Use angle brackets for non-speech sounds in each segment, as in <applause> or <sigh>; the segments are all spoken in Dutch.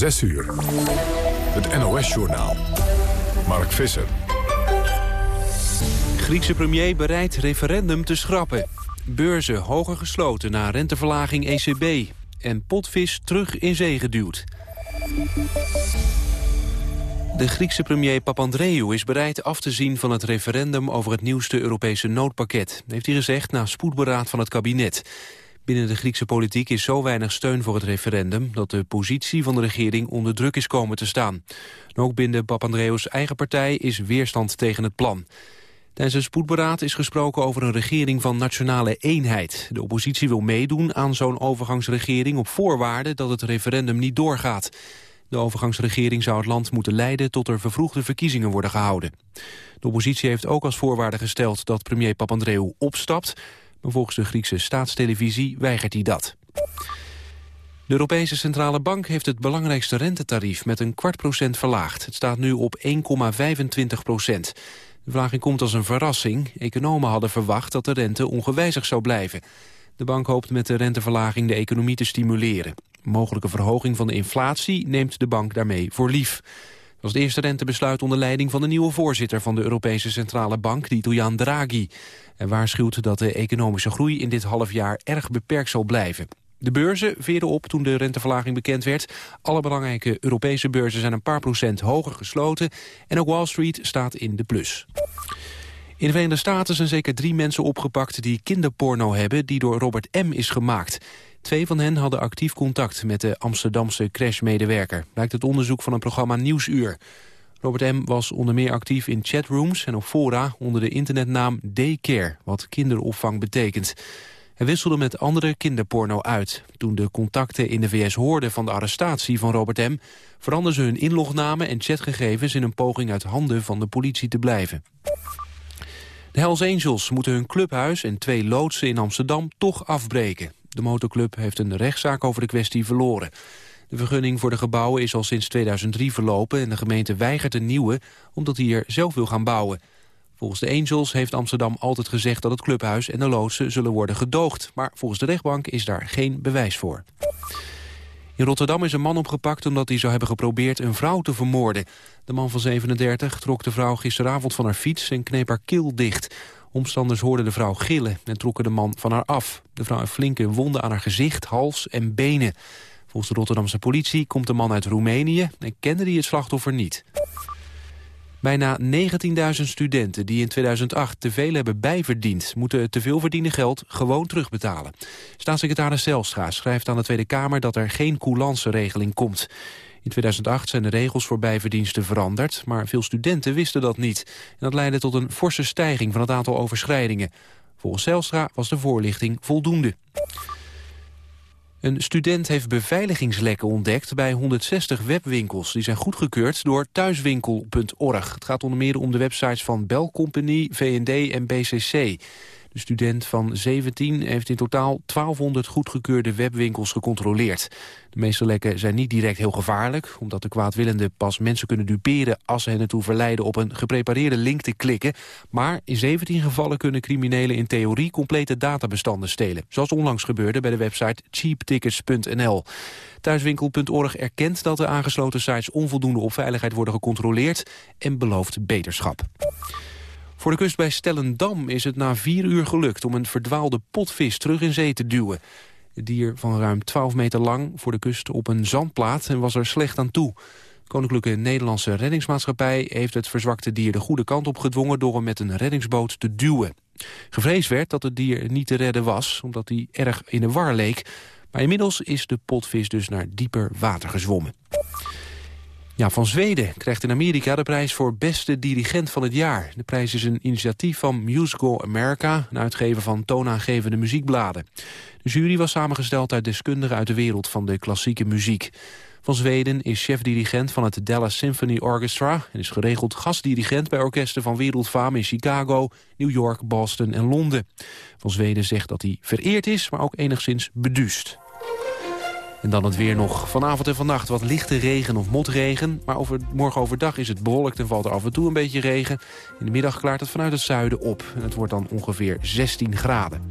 6 uur. Het NOS-journaal. Mark Visser. Griekse premier bereidt referendum te schrappen. Beurzen hoger gesloten na renteverlaging ECB. En potvis terug in zee geduwd. De Griekse premier Papandreou is bereid af te zien van het referendum over het nieuwste Europese noodpakket, heeft hij gezegd na spoedberaad van het kabinet. Binnen de Griekse politiek is zo weinig steun voor het referendum... dat de positie van de regering onder druk is komen te staan. ook binnen Papandreou's eigen partij is weerstand tegen het plan. Tijdens een spoedberaad is gesproken over een regering van nationale eenheid. De oppositie wil meedoen aan zo'n overgangsregering op voorwaarde dat het referendum niet doorgaat. De overgangsregering zou het land moeten leiden tot er vervroegde verkiezingen worden gehouden. De oppositie heeft ook als voorwaarde gesteld dat premier Papandreou opstapt. Maar volgens de Griekse staatstelevisie weigert hij dat. De Europese Centrale Bank heeft het belangrijkste rentetarief met een kwart procent verlaagd. Het staat nu op 1,25 procent. De verlaging komt als een verrassing. Economen hadden verwacht dat de rente ongewijzigd zou blijven. De bank hoopt met de renteverlaging de economie te stimuleren. Mogelijke verhoging van de inflatie neemt de bank daarmee voor lief. Was het eerste rentebesluit onder leiding van de nieuwe voorzitter van de Europese Centrale Bank, de Italiaan Draghi. Hij waarschuwt dat de economische groei in dit halfjaar erg beperkt zal blijven. De beurzen veerden op toen de renteverlaging bekend werd. Alle belangrijke Europese beurzen zijn een paar procent hoger gesloten. En ook Wall Street staat in de plus. In de Verenigde Staten zijn zeker drie mensen opgepakt die kinderporno hebben die door Robert M. is gemaakt. Twee van hen hadden actief contact met de Amsterdamse crashmedewerker. Blijkt het onderzoek van een programma Nieuwsuur. Robert M. was onder meer actief in chatrooms en op fora onder de internetnaam Daycare, wat kinderopvang betekent. Hij wisselde met andere kinderporno uit. Toen de contacten in de VS hoorden van de arrestatie van Robert M. veranderden ze hun inlognamen en chatgegevens in een poging uit handen van de politie te blijven. De Hells Angels moeten hun clubhuis en twee loodsen in Amsterdam toch afbreken. De motorclub heeft een rechtszaak over de kwestie verloren. De vergunning voor de gebouwen is al sinds 2003 verlopen... en de gemeente weigert een nieuwe, omdat hij er zelf wil gaan bouwen. Volgens de Angels heeft Amsterdam altijd gezegd dat het clubhuis en de loodsen zullen worden gedoogd. Maar volgens de rechtbank is daar geen bewijs voor. In Rotterdam is een man opgepakt omdat hij zou hebben geprobeerd een vrouw te vermoorden. De man van 37 trok de vrouw gisteravond van haar fiets en kneep haar keel dicht. Omstanders hoorden de vrouw gillen en trokken de man van haar af. De vrouw heeft flinke wonden aan haar gezicht, hals en benen. Volgens de Rotterdamse politie komt de man uit Roemenië... en kende hij het slachtoffer niet. Bijna 19.000 studenten die in 2008 te veel hebben bijverdiend... moeten het te veel verdiende geld gewoon terugbetalen. Staatssecretaris Zelstra schrijft aan de Tweede Kamer... dat er geen coulance-regeling komt. In 2008 zijn de regels voor bijverdiensten veranderd... maar veel studenten wisten dat niet. En dat leidde tot een forse stijging van het aantal overschrijdingen. Volgens Zelstra was de voorlichting voldoende. Een student heeft beveiligingslekken ontdekt bij 160 webwinkels. Die zijn goedgekeurd door thuiswinkel.org. Het gaat onder meer om de websites van Bell Company, en BCC. De student van 17 heeft in totaal 1200 goedgekeurde webwinkels gecontroleerd. De meeste lekken zijn niet direct heel gevaarlijk... omdat de kwaadwillenden pas mensen kunnen duperen... als ze hen ertoe verleiden op een geprepareerde link te klikken. Maar in 17 gevallen kunnen criminelen in theorie... complete databestanden stelen. Zoals onlangs gebeurde bij de website cheaptickets.nl. Thuiswinkel.org erkent dat de aangesloten sites... onvoldoende op veiligheid worden gecontroleerd... en belooft beterschap. Voor de kust bij Stellendam is het na vier uur gelukt om een verdwaalde potvis terug in zee te duwen. Het dier van ruim 12 meter lang voor de kust op een zandplaat en was er slecht aan toe. Koninklijke Nederlandse Reddingsmaatschappij heeft het verzwakte dier de goede kant op gedwongen door hem met een reddingsboot te duwen. Gevreesd werd dat het dier niet te redden was, omdat hij erg in de war leek. Maar inmiddels is de potvis dus naar dieper water gezwommen. Van Zweden krijgt in Amerika de prijs voor beste dirigent van het jaar. De prijs is een initiatief van Musical America, een uitgever van toonaangevende muziekbladen. De jury was samengesteld uit deskundigen uit de wereld van de klassieke muziek. Van Zweden is chef-dirigent van het Dallas Symphony Orchestra... en is geregeld gastdirigent bij orkesten van wereldfaam in Chicago, New York, Boston en Londen. Van Zweden zegt dat hij vereerd is, maar ook enigszins beduust. En dan het weer nog. Vanavond en vannacht wat lichte regen of motregen. Maar over, morgen overdag is het bewolkt en valt er af en toe een beetje regen. In de middag klaart het vanuit het zuiden op. En het wordt dan ongeveer 16 graden.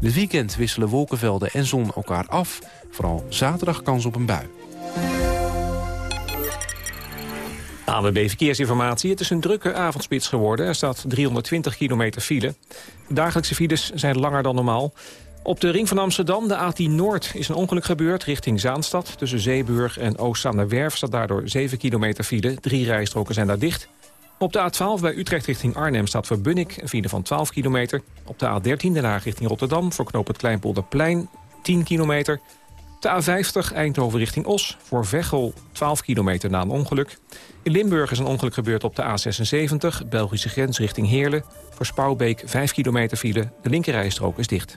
In het weekend wisselen wolkenvelden en zon elkaar af. Vooral zaterdag kans op een bui. ANWB Verkeersinformatie. Het is een drukke avondspits geworden. Er staat 320 kilometer file. Dagelijkse files zijn langer dan normaal. Op de ring van Amsterdam, de A10 Noord, is een ongeluk gebeurd richting Zaanstad. Tussen Zeeburg en Oostzaanerwerf staat daardoor 7 kilometer file. Drie rijstroken zijn daar dicht. Op de A12 bij Utrecht richting Arnhem staat voor Bunnik een file van 12 kilometer. Op de A13 Den Haag richting Rotterdam voor knoop het Kleinpolderplein 10 kilometer. De A50 Eindhoven richting Os voor Veghel 12 kilometer na een ongeluk. In Limburg is een ongeluk gebeurd op de A76, Belgische grens richting Heerlen. Voor Spouwbeek 5 kilometer file, de linkerrijstrook is dicht.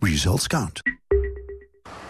Results count.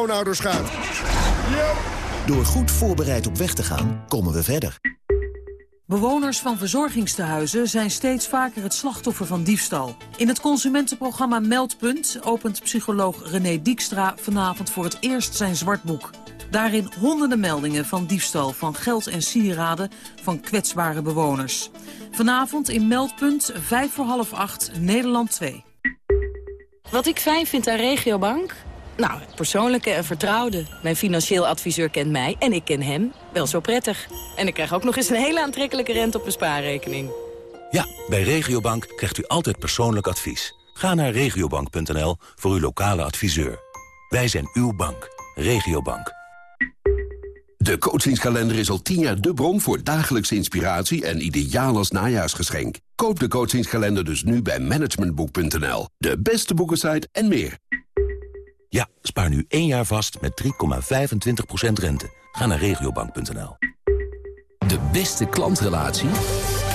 schoonouders gaat. Door goed voorbereid op weg te gaan, komen we verder. Bewoners van verzorgingstehuizen zijn steeds vaker het slachtoffer van diefstal. In het consumentenprogramma Meldpunt opent psycholoog René Diekstra vanavond voor het eerst zijn zwartboek. Daarin honderden meldingen van diefstal van geld en sieraden van kwetsbare bewoners. Vanavond in Meldpunt, 5 voor half 8, Nederland 2. Wat ik fijn vind aan Regiobank? Nou, persoonlijke en vertrouwde. Mijn financieel adviseur kent mij en ik ken hem wel zo prettig. En ik krijg ook nog eens een hele aantrekkelijke rente op mijn spaarrekening. Ja, bij Regiobank krijgt u altijd persoonlijk advies. Ga naar regiobank.nl voor uw lokale adviseur. Wij zijn uw bank. Regiobank. De coachingskalender is al tien jaar de bron voor dagelijkse inspiratie en ideaal als najaarsgeschenk. Koop de coachingskalender dus nu bij managementboek.nl. De beste boekensite en meer. Ja, spaar nu één jaar vast met 3,25% rente. Ga naar regiobank.nl. De beste klantrelatie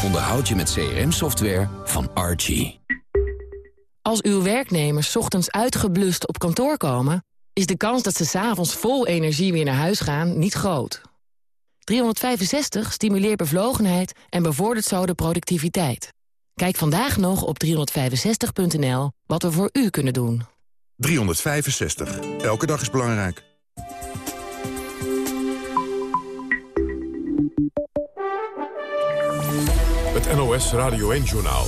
onderhoud je met CRM-software van Archie. Als uw werknemers ochtends uitgeblust op kantoor komen... is de kans dat ze s'avonds vol energie weer naar huis gaan niet groot. 365 stimuleert bevlogenheid en bevordert zo de productiviteit. Kijk vandaag nog op 365.nl wat we voor u kunnen doen. 365. Elke dag is belangrijk. Het NOS Radio 1-journaal.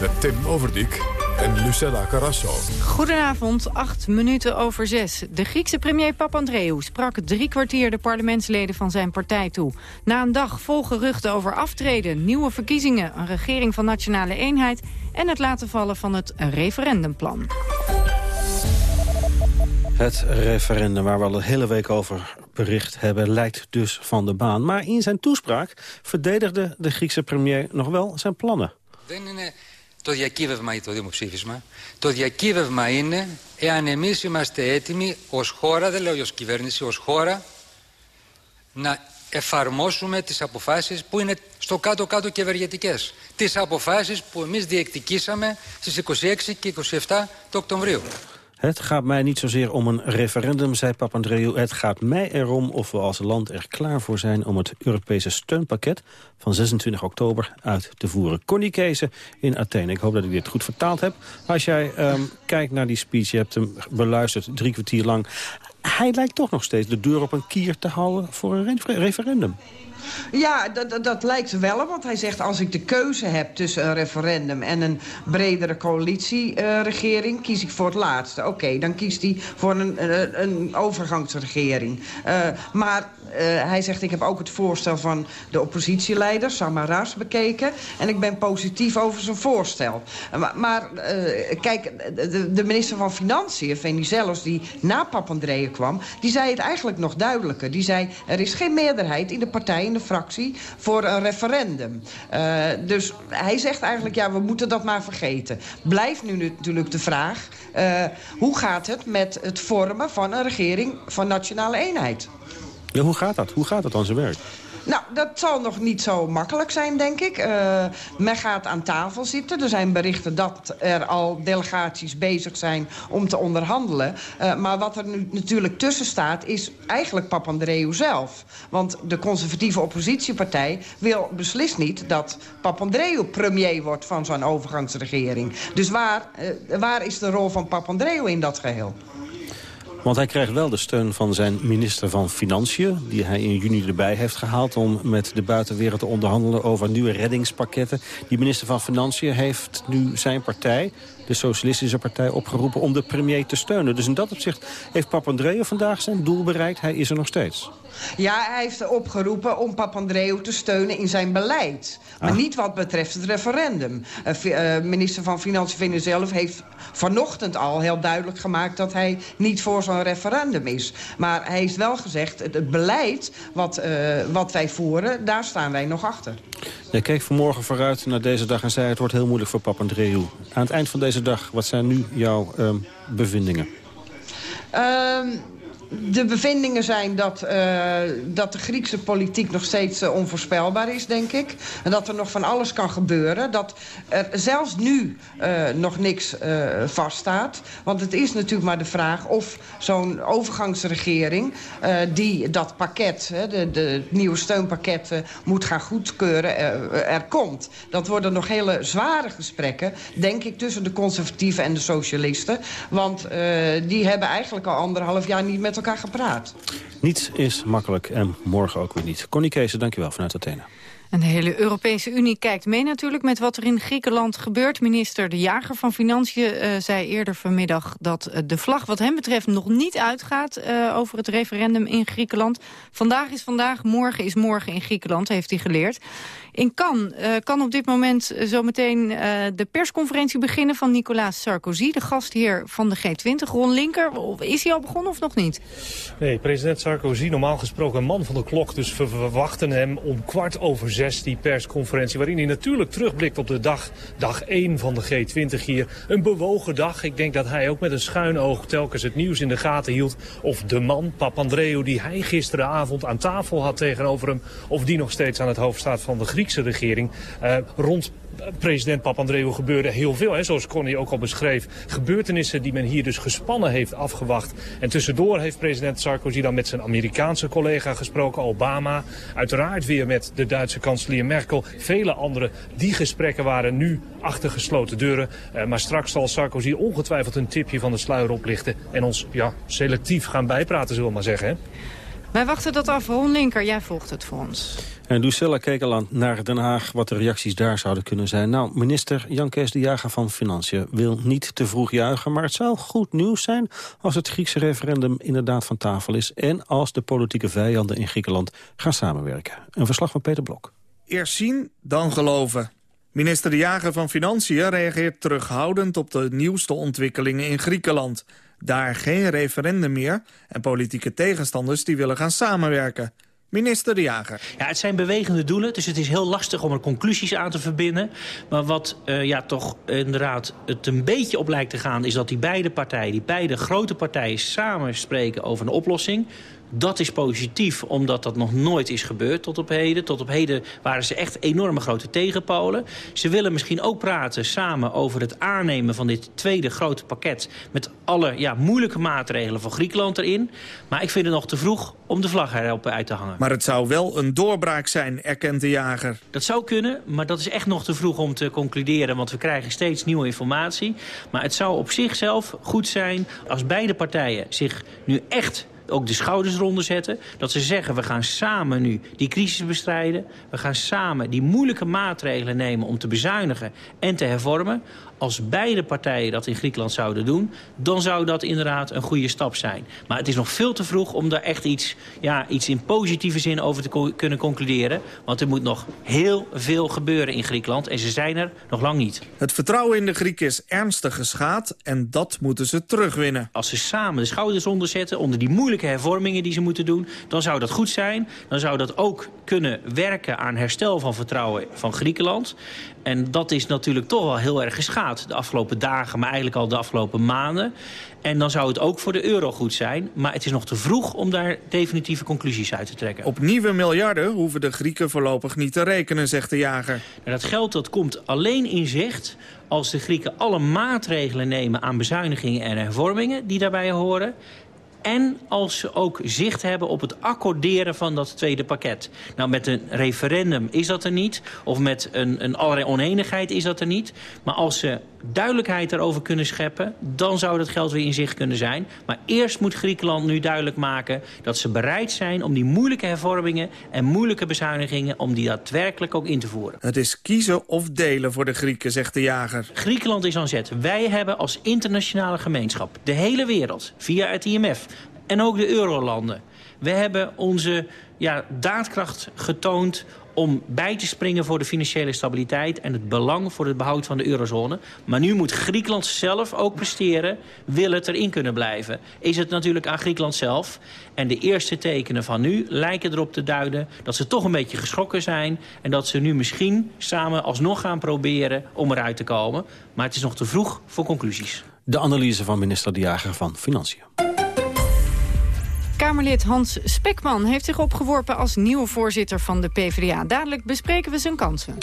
Met Tim Overdijk en Lucella Carrasso. Goedenavond, acht minuten over zes. De Griekse premier Papandreou sprak drie kwartier de parlementsleden van zijn partij toe. Na een dag vol geruchten over aftreden, nieuwe verkiezingen... een regering van nationale eenheid en het laten vallen van het referendumplan. Het referendum waar we al de hele week over bericht hebben... lijkt dus van de baan. Maar in zijn toespraak verdedigde de Griekse premier nog wel zijn plannen. Δεν είναι το διακύβευμα ή το δημοψήφισμα. Το διακύβευμα είναι εάν εμείς είμαστε έτοιμοι ως χώρα, δεν λέω ως κυβέρνηση, ως χώρα, να εφαρμόσουμε τις αποφάσεις που είναι στο κάτω-κάτω και ευεργετικές. Τις αποφάσεις που εμείς διεκδικήσαμε στις 26 και 27 του Οκτωβρίου. Het gaat mij niet zozeer om een referendum, zei Papandreou. Het gaat mij erom of we als land er klaar voor zijn... om het Europese steunpakket van 26 oktober uit te voeren. Connie in Athene. Ik hoop dat ik dit goed vertaald heb. Als jij um, kijkt naar die speech, je hebt hem beluisterd drie kwartier lang... hij lijkt toch nog steeds de deur op een kier te houden voor een referendum. Ja, dat, dat lijkt wel, want hij zegt... als ik de keuze heb tussen een referendum en een bredere coalitieregering... Uh, kies ik voor het laatste. Oké, dan kiest hij voor een, een, een overgangsregering. Uh, maar uh, hij zegt, ik heb ook het voorstel van de oppositieleider, Samaras, bekeken. En ik ben positief over zijn voorstel. Maar uh, kijk, de, de, minister van Financiën, Venizelos, die na Papandreou kwam... die zei het eigenlijk nog duidelijker. Die zei, er is geen meerderheid in de partij, in de fractie... voor een referendum. Uh, dus hij zegt eigenlijk, ja, we moeten dat maar vergeten. Blijft nu natuurlijk de vraag... Uh, hoe gaat het met het vormen van een regering van nationale eenheid? Ja, hoe gaat dat? Hoe gaat dat aan zijn werk? Nou, dat zal nog niet zo makkelijk zijn, denk ik. Uh, men gaat aan tafel zitten. Er zijn berichten dat er al delegaties bezig zijn om te onderhandelen. Uh, maar wat er nu natuurlijk tussen staat, is eigenlijk Papandreou zelf. Want de conservatieve oppositiepartij wil beslist niet... dat Papandreou premier wordt van zo'n overgangsregering. Dus waar, uh, waar is de rol van Papandreou in dat geheel? Want hij krijgt wel de steun van zijn minister van Financiën... die hij in juni erbij heeft gehaald om met de buitenwereld te onderhandelen... over nieuwe reddingspakketten. Die minister van Financiën heeft nu zijn partij de Socialistische Partij opgeroepen om de premier te steunen. Dus in dat opzicht heeft Papandreou vandaag zijn doel bereikt. Hij is er nog steeds. Ja, hij heeft opgeroepen om Papandreou te steunen in zijn beleid. Maar ah. niet wat betreft het referendum. Uh, minister van Financiën zelf heeft vanochtend al heel duidelijk gemaakt... dat hij niet voor zo'n referendum is. Maar hij heeft wel gezegd, het, het beleid wat, uh, wat wij voeren... daar staan wij nog achter. Jij keek vanmorgen vooruit naar deze dag en zei... het wordt heel moeilijk voor Papandreou. Aan het eind van deze dag, wat zijn nu jouw um, bevindingen? Um, de bevindingen zijn dat, uh, dat de Griekse politiek nog steeds uh, onvoorspelbaar is, denk ik. En dat er nog van alles kan gebeuren. Dat er zelfs nu uh, nog niks vaststaat. Want het is natuurlijk maar de vraag of zo'n overgangsregering... die dat pakket, de, de nieuwe steunpakket, moet gaan goedkeuren, er komt. Dat worden nog hele zware gesprekken, denk ik, tussen de conservatieven en de socialisten. Want die hebben eigenlijk al anderhalf jaar niet met elkaar elkaar gepraat. Niets is makkelijk en morgen ook weer niet. Connie Kees, dankjewel vanuit Athene. En de hele Europese Unie kijkt mee natuurlijk met wat er in Griekenland gebeurt. Minister De Jager van Financiën uh, zei eerder vanmiddag dat uh, de vlag wat hem betreft nog niet uitgaat uh, over het referendum in Griekenland. Vandaag is vandaag, morgen is morgen in Griekenland, heeft hij geleerd. In Cannes kan op dit moment zometeen de persconferentie beginnen van Nicolas Sarkozy, de gastheer van de G20. Ron Linker, is hij al begonnen of nog niet? Nee, president Sarkozy, normaal gesproken een man van de klok, dus we verwachten hem om kwart over zes die persconferentie... waarin hij natuurlijk terugblikt op de dag, dag 1 van de G20 hier. Een bewogen dag. Ik denk dat hij ook met een schuin oog telkens het nieuws in de gaten hield... of de man, Papandreou, die hij gisteravond aan tafel had tegenover hem... of die nog steeds aan het hoofd staat van de Griekse regering. Uh, rond president Papandreou gebeurde heel veel. Hè, zoals Connie ook al beschreef. Gebeurtenissen die men hier dus gespannen heeft afgewacht. En tussendoor heeft president Sarkozy dan met zijn Amerikaanse collega gesproken, Obama. Uiteraard weer met de Duitse kanselier Merkel. Vele anderen. Die gesprekken waren nu achter gesloten deuren. Uh, maar straks zal Sarkozy ongetwijfeld een tipje van de sluier oplichten. En ons ja, selectief gaan bijpraten, zullen we maar zeggen. Hè? Wij wachten dat af. Ron Linker, jij volgt het voor ons. En Lucella keek al naar Den Haag wat de reacties daar zouden kunnen zijn. Nou, minister Jan Kees de Jager van Financiën wil niet te vroeg juichen... maar het zou goed nieuws zijn als het Griekse referendum inderdaad van tafel is... en als de politieke vijanden in Griekenland gaan samenwerken. Een verslag van Peter Blok. Eerst zien, dan geloven. Minister De Jager van Financiën reageert terughoudend op de nieuwste ontwikkelingen in Griekenland. Daar geen referendum meer en politieke tegenstanders die willen gaan samenwerken. Minister De Jager. Ja, het zijn bewegende doelen, dus het is heel lastig om er conclusies aan te verbinden. Maar wat uh, ja, toch inderdaad het een beetje op lijkt te gaan... is dat die beide partijen, die beide grote partijen samen spreken over een oplossing. Dat is positief, omdat dat nog nooit is gebeurd tot op heden. Tot op heden waren ze echt enorme grote tegenpolen. Ze willen misschien ook praten samen over het aannemen van dit tweede grote pakket... met alle ja, moeilijke maatregelen voor Griekenland erin. Maar ik vind het nog te vroeg om de vlag erop uit te hangen. Maar het zou wel een doorbraak zijn, erkent de jager. Dat zou kunnen, maar dat is echt nog te vroeg om te concluderen... want we krijgen steeds nieuwe informatie. Maar het zou op zichzelf goed zijn als beide partijen zich nu echt ook de schouders eronder zetten. Dat ze zeggen, we gaan samen nu die crisis bestrijden. We gaan samen die moeilijke maatregelen nemen om te bezuinigen en te hervormen. Als beide partijen dat in Griekenland zouden doen... dan zou dat inderdaad een goede stap zijn. Maar het is nog veel te vroeg om daar echt iets, ja, iets in positieve zin over te kunnen concluderen. Want er moet nog heel veel gebeuren in Griekenland. En ze zijn er nog lang niet. Het vertrouwen in de Grieken is ernstig geschaad en dat moeten ze terugwinnen. Als ze samen de schouders onderzetten onder die moeilijke hervormingen die ze moeten doen... dan zou dat goed zijn. Dan zou dat ook kunnen werken aan herstel van vertrouwen van Griekenland. En dat is natuurlijk toch wel heel erg geschaad de afgelopen dagen... maar eigenlijk al de afgelopen maanden. En dan zou het ook voor de euro goed zijn. Maar het is nog te vroeg om daar definitieve conclusies uit te trekken. Op nieuwe miljarden hoeven de Grieken voorlopig niet te rekenen, zegt de jager. En dat geld dat komt alleen in zicht als de Grieken alle maatregelen nemen aan bezuinigingen en hervormingen die daarbij horen en als ze ook zicht hebben op het accorderen van dat tweede pakket. Nou, met een referendum is dat er niet. Of met een, een allerlei oneenigheid is dat er niet. Maar als ze duidelijkheid erover kunnen scheppen... dan zou dat geld weer in zicht kunnen zijn. Maar eerst moet Griekenland nu duidelijk maken... dat ze bereid zijn om die moeilijke hervormingen... en moeilijke bezuinigingen... om die daadwerkelijk ook in te voeren. Het is kiezen of delen voor de Grieken, zegt de jager. Griekenland is aan zet. Wij hebben als internationale gemeenschap... de hele wereld, via het IMF en ook de eurolanden. We hebben onze ja, daadkracht getoond om bij te springen voor de financiële stabiliteit... en het belang voor het behoud van de eurozone. Maar nu moet Griekenland zelf ook presteren, wil het erin kunnen blijven. Is het natuurlijk aan Griekenland zelf. En de eerste tekenen van nu lijken erop te duiden... dat ze toch een beetje geschrokken zijn... en dat ze nu misschien samen alsnog gaan proberen om eruit te komen. Maar het is nog te vroeg voor conclusies. De analyse van minister De Jager van Financiën. Kamerlid Hans Spekman heeft zich opgeworpen als nieuwe voorzitter van de PvdA. Dadelijk bespreken we zijn kansen.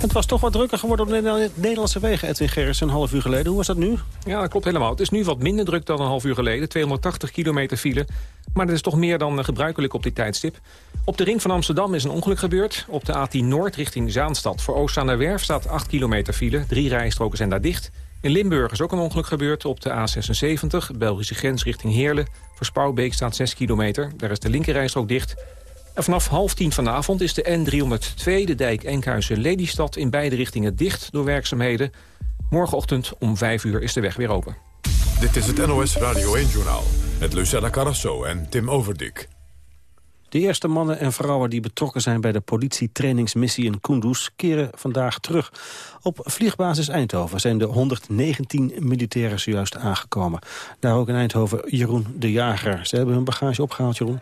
Het was toch wat drukker geworden op de Nederlandse wegen, Edwin Gerrits, een half uur geleden. Hoe was dat nu? Ja, dat klopt helemaal. Het is nu wat minder druk dan een half uur geleden. 280 kilometer file. Maar dat is toch meer dan gebruikelijk op dit tijdstip. Op de ring van Amsterdam is een ongeluk gebeurd. Op de A10 Noord richting Zaanstad. Voor Oost aan Werf staat 8 kilometer file. Drie rijstroken zijn daar dicht. In Limburg is ook een ongeluk gebeurd op de A76, Belgische grens richting Heerlen. Voor Spouwbeek staat 6 kilometer, daar is de linkerrijstrook dicht. En vanaf half tien vanavond is de N302, de dijk Enkhuizen-Lelystad... in beide richtingen dicht door werkzaamheden. Morgenochtend om 5 uur is de weg weer open. Dit is het NOS Radio 1-journaal met Lucella Carrasso en Tim Overdik. De eerste mannen en vrouwen die betrokken zijn bij de politietrainingsmissie in Kunduz keren vandaag terug. Op vliegbasis Eindhoven zijn de 119 militairen zojuist aangekomen. Daar ook in Eindhoven Jeroen de Jager. Ze hebben hun bagage opgehaald, Jeroen.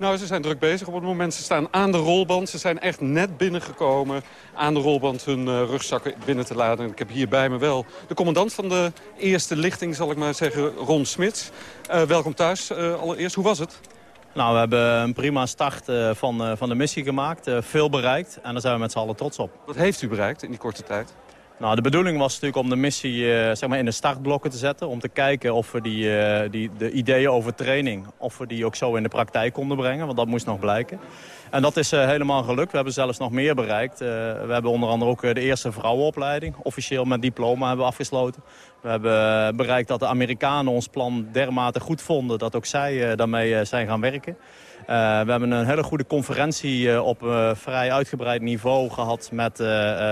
Nou, ze zijn druk bezig op het moment. Ze staan aan de rolband. Ze zijn echt net binnengekomen aan de rolband hun uh, rugzakken binnen te laden. En ik heb hier bij me wel de commandant van de eerste lichting, zal ik maar zeggen, Ron Smits. Uh, welkom thuis uh, allereerst. Hoe was het? Nou, we hebben een prima start uh, van, uh, van de missie gemaakt. Uh, veel bereikt. En daar zijn we met z'n allen trots op. Wat heeft u bereikt in die korte tijd? Nou, de bedoeling was natuurlijk om de missie zeg maar in de startblokken te zetten. Om te kijken of we die, die, de ideeën over training... of we die ook zo in de praktijk konden brengen. Want dat moest nog blijken. En dat is helemaal gelukt. We hebben zelfs nog meer bereikt. we hebben onder andere ook de eerste vrouwenopleiding. Officieel met diploma hebben afgesloten. We hebben bereikt dat de Amerikanen ons plan dermate goed vonden... dat ook zij daarmee zijn gaan werken. Uh, we hebben een hele goede conferentie uh, op uh, vrij uitgebreid niveau gehad... met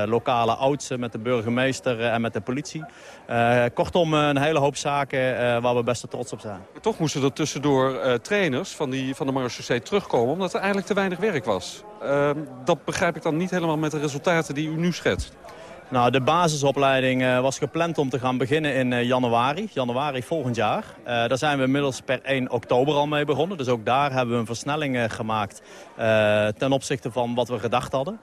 lokale oudsten, met de burgemeester en met de politie. kortom, een hele hoop zaken waar we best trots op zijn. Toch moesten er tussendoor trainers van, die, van de terugkomen... omdat er eigenlijk te weinig werk was. dat begrijp ik dan niet helemaal met de resultaten die u nu schetst. Nou, de basisopleiding uh, was gepland om te gaan beginnen in uh, januari. Januari volgend jaar. Uh, daar zijn we inmiddels per 1 oktober al mee begonnen. Dus ook daar hebben we een versnelling gemaakt ten opzichte van wat we gedacht hadden.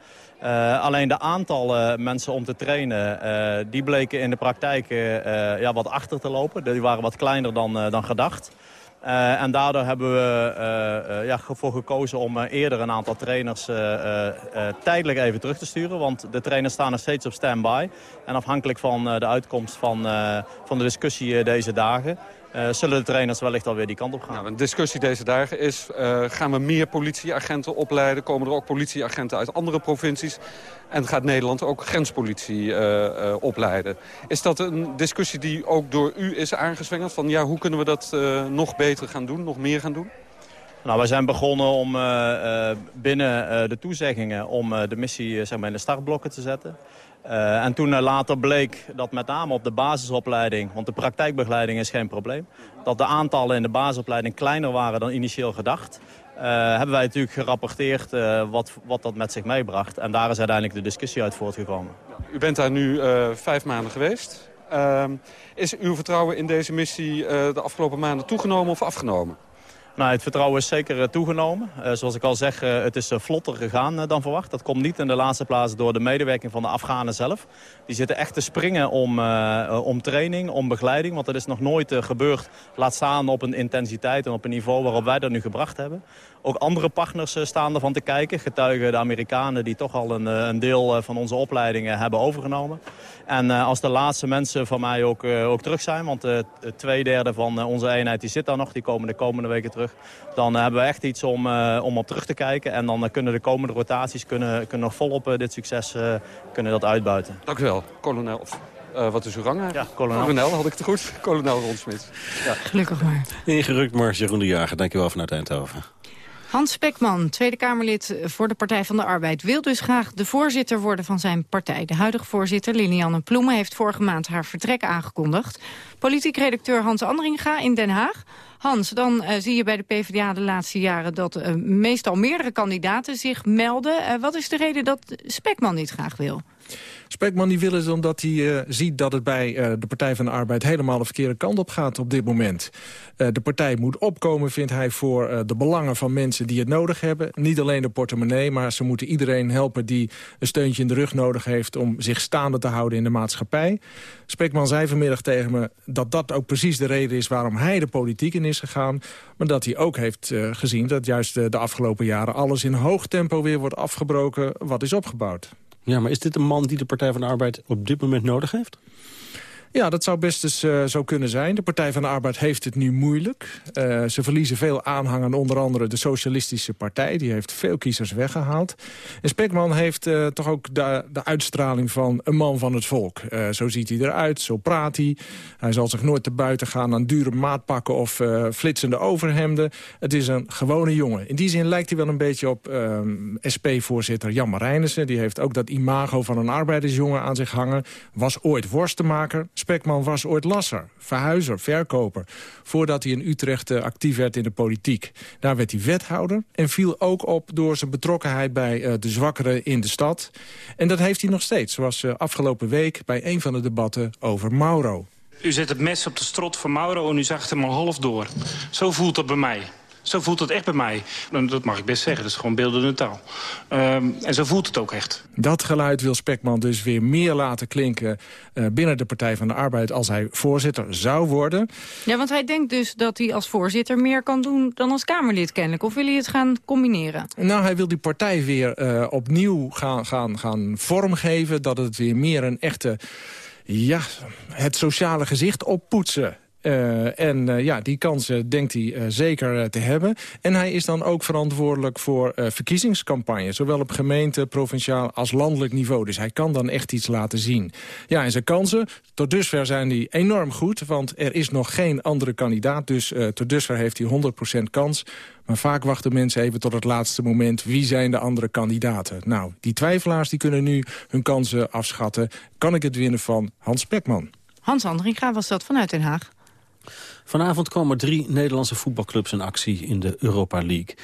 alleen de aantallen mensen om te trainen, die bleken in de praktijk ja, wat achter te lopen. Die waren wat kleiner dan, dan gedacht. Uh, en daardoor hebben we uh, ja, ervoor gekozen om eerder een aantal trainers tijdelijk even terug te sturen. Want de trainers staan nog steeds op standby. En afhankelijk van de uitkomst van, van de discussie deze dagen... zullen de trainers wellicht alweer die kant op gaan. Nou, een discussie deze dagen is, gaan we meer politieagenten opleiden? Komen er ook politieagenten uit andere provincies? En gaat Nederland ook grenspolitie uh, uh, opleiden. Is dat een discussie die ook door u is aangezwengeld? Van ja, hoe kunnen we dat nog beter gaan doen, nog meer gaan doen? Nou, wij zijn begonnen om binnen de toezeggingen om de missie zeg maar, in de startblokken te zetten. En toen later bleek dat met name op de basisopleiding, want de praktijkbegeleiding is geen probleem, dat de aantallen in de basisopleiding kleiner waren dan initieel gedacht. hebben wij natuurlijk gerapporteerd wat, wat dat met zich meebracht. En daar is uiteindelijk de discussie uit voortgekomen. U bent daar nu vijf maanden geweest. Ehm, is uw vertrouwen in deze missie de afgelopen maanden toegenomen of afgenomen? Nou, het vertrouwen is zeker eh, toegenomen. Uh, zoals ik al zeg, uh, het is vlotter gegaan dan verwacht. Dat komt niet in de laatste plaats door de medewerking van de Afghanen zelf. Die zitten echt te springen om, om training, om begeleiding. Want dat is nog nooit gebeurd. Laat staan op een intensiteit en op een niveau waarop wij dat nu gebracht hebben. Ook andere partners staan ervan te kijken. Getuigen de Amerikanen die toch al een, een deel van onze opleidingen hebben overgenomen. En als de laatste mensen van mij ook, ook terug zijn... want twee derde van onze eenheid die zit daar nog, die komen de komende weken terug dan hebben we echt iets om, uh, om op terug te kijken. En dan kunnen de komende rotaties kunnen, kunnen nog volop uh, dit succes uh, kunnen dat uitbuiten. Dank u wel, kolonel. Of, wat is uw rang Ja, kolonel. Kolonel, had ik het goed? <laughs> Kolonel Ronsmit. Ja. Gelukkig maar. Ingerukt, maar Jeroen de Jager. Dank u wel vanuit Eindhoven. Hans Spekman, Tweede Kamerlid voor de Partij van de Arbeid... wil dus graag de voorzitter worden van zijn partij. De huidige voorzitter, Lilianne Ploemen, heeft vorige maand haar vertrek aangekondigd. Politiek redacteur Hans Andringa in Den Haag. Hans, dan uh, zie je bij de PvdA de laatste jaren... dat uh, meestal meerdere kandidaten zich melden. Uh, wat is de reden dat Spekman niet graag wil? Spekman die wil het omdat hij uh, ziet dat het bij uh, de Partij van de Arbeid... helemaal de verkeerde kant op gaat op dit moment. Uh, de partij moet opkomen, vindt hij, voor de belangen van mensen die het nodig hebben. Niet alleen de portemonnee, maar ze moeten iedereen helpen... die een steuntje in de rug nodig heeft om zich staande te houden in de maatschappij. Spekman zei vanmiddag tegen me dat dat ook precies de reden is... waarom hij de politiek in is gegaan. Maar dat hij ook heeft gezien dat juist de afgelopen jaren... alles in hoog tempo weer wordt afgebroken wat is opgebouwd. Ja, maar is dit een man die de Partij van de Arbeid op dit moment nodig heeft? Ja, dat zou best eens uh, zo kunnen zijn. De Partij van de Arbeid heeft het nu moeilijk. Uh, ze verliezen veel aanhang aan onder andere de Socialistische Partij. Die heeft veel kiezers weggehaald. En Spekman heeft uh, toch ook de, de, uitstraling van een man van het volk. zo ziet hij eruit, zo praat hij. Hij zal zich nooit te buiten gaan aan dure maatpakken of flitsende overhemden. Het is een gewone jongen. In die zin lijkt hij wel een beetje op SP-voorzitter Jan Marijnissen. Die heeft ook dat imago van een arbeidersjongen aan zich hangen. Was ooit worstenmaker Spekman was ooit lasser, verhuizer, verkoper... voordat hij in Utrecht uh, actief werd in de politiek. Daar werd hij wethouder en viel ook op door zijn betrokkenheid... bij uh, de zwakkeren in de stad. En dat heeft hij nog steeds, zoals uh, afgelopen week... bij een van de debatten over Mauro. U zet het mes op de strot van Mauro en u zag hem al half door. Zo voelt dat bij mij. Zo voelt het echt bij mij. Dat mag ik best zeggen, dat is gewoon beeldende taal. Um, en zo voelt het ook echt. Dat geluid wil Spekman dus weer meer laten klinken... Uh, binnen de Partij van de Arbeid als hij voorzitter zou worden. Ja, want hij denkt dus dat hij als voorzitter meer kan doen dan als Kamerlid kennelijk. Of wil hij het gaan combineren? Nou, hij wil die partij weer uh, opnieuw gaan, gaan, gaan vormgeven. Dat het weer meer een echte ja, het sociale gezicht oppoetsen. Uh, en uh, ja, die kansen denkt hij uh, zeker te hebben. En hij is dan ook verantwoordelijk voor verkiezingscampagnes. Zowel op gemeente, provinciaal als landelijk niveau. Dus hij kan dan echt iets laten zien. Ja, en zijn kansen, tot dusver zijn die enorm goed. Want er is nog geen andere kandidaat. Dus tot dusver heeft hij 100% kans. Maar vaak wachten mensen even tot het laatste moment. Wie zijn de andere kandidaten? Nou, die twijfelaars die kunnen nu hun kansen afschatten. Kan ik het winnen van Hans Pekman? Hans Andringa was dat vanuit Den Haag. Vanavond komen drie Nederlandse voetbalclubs in actie in de Europa League.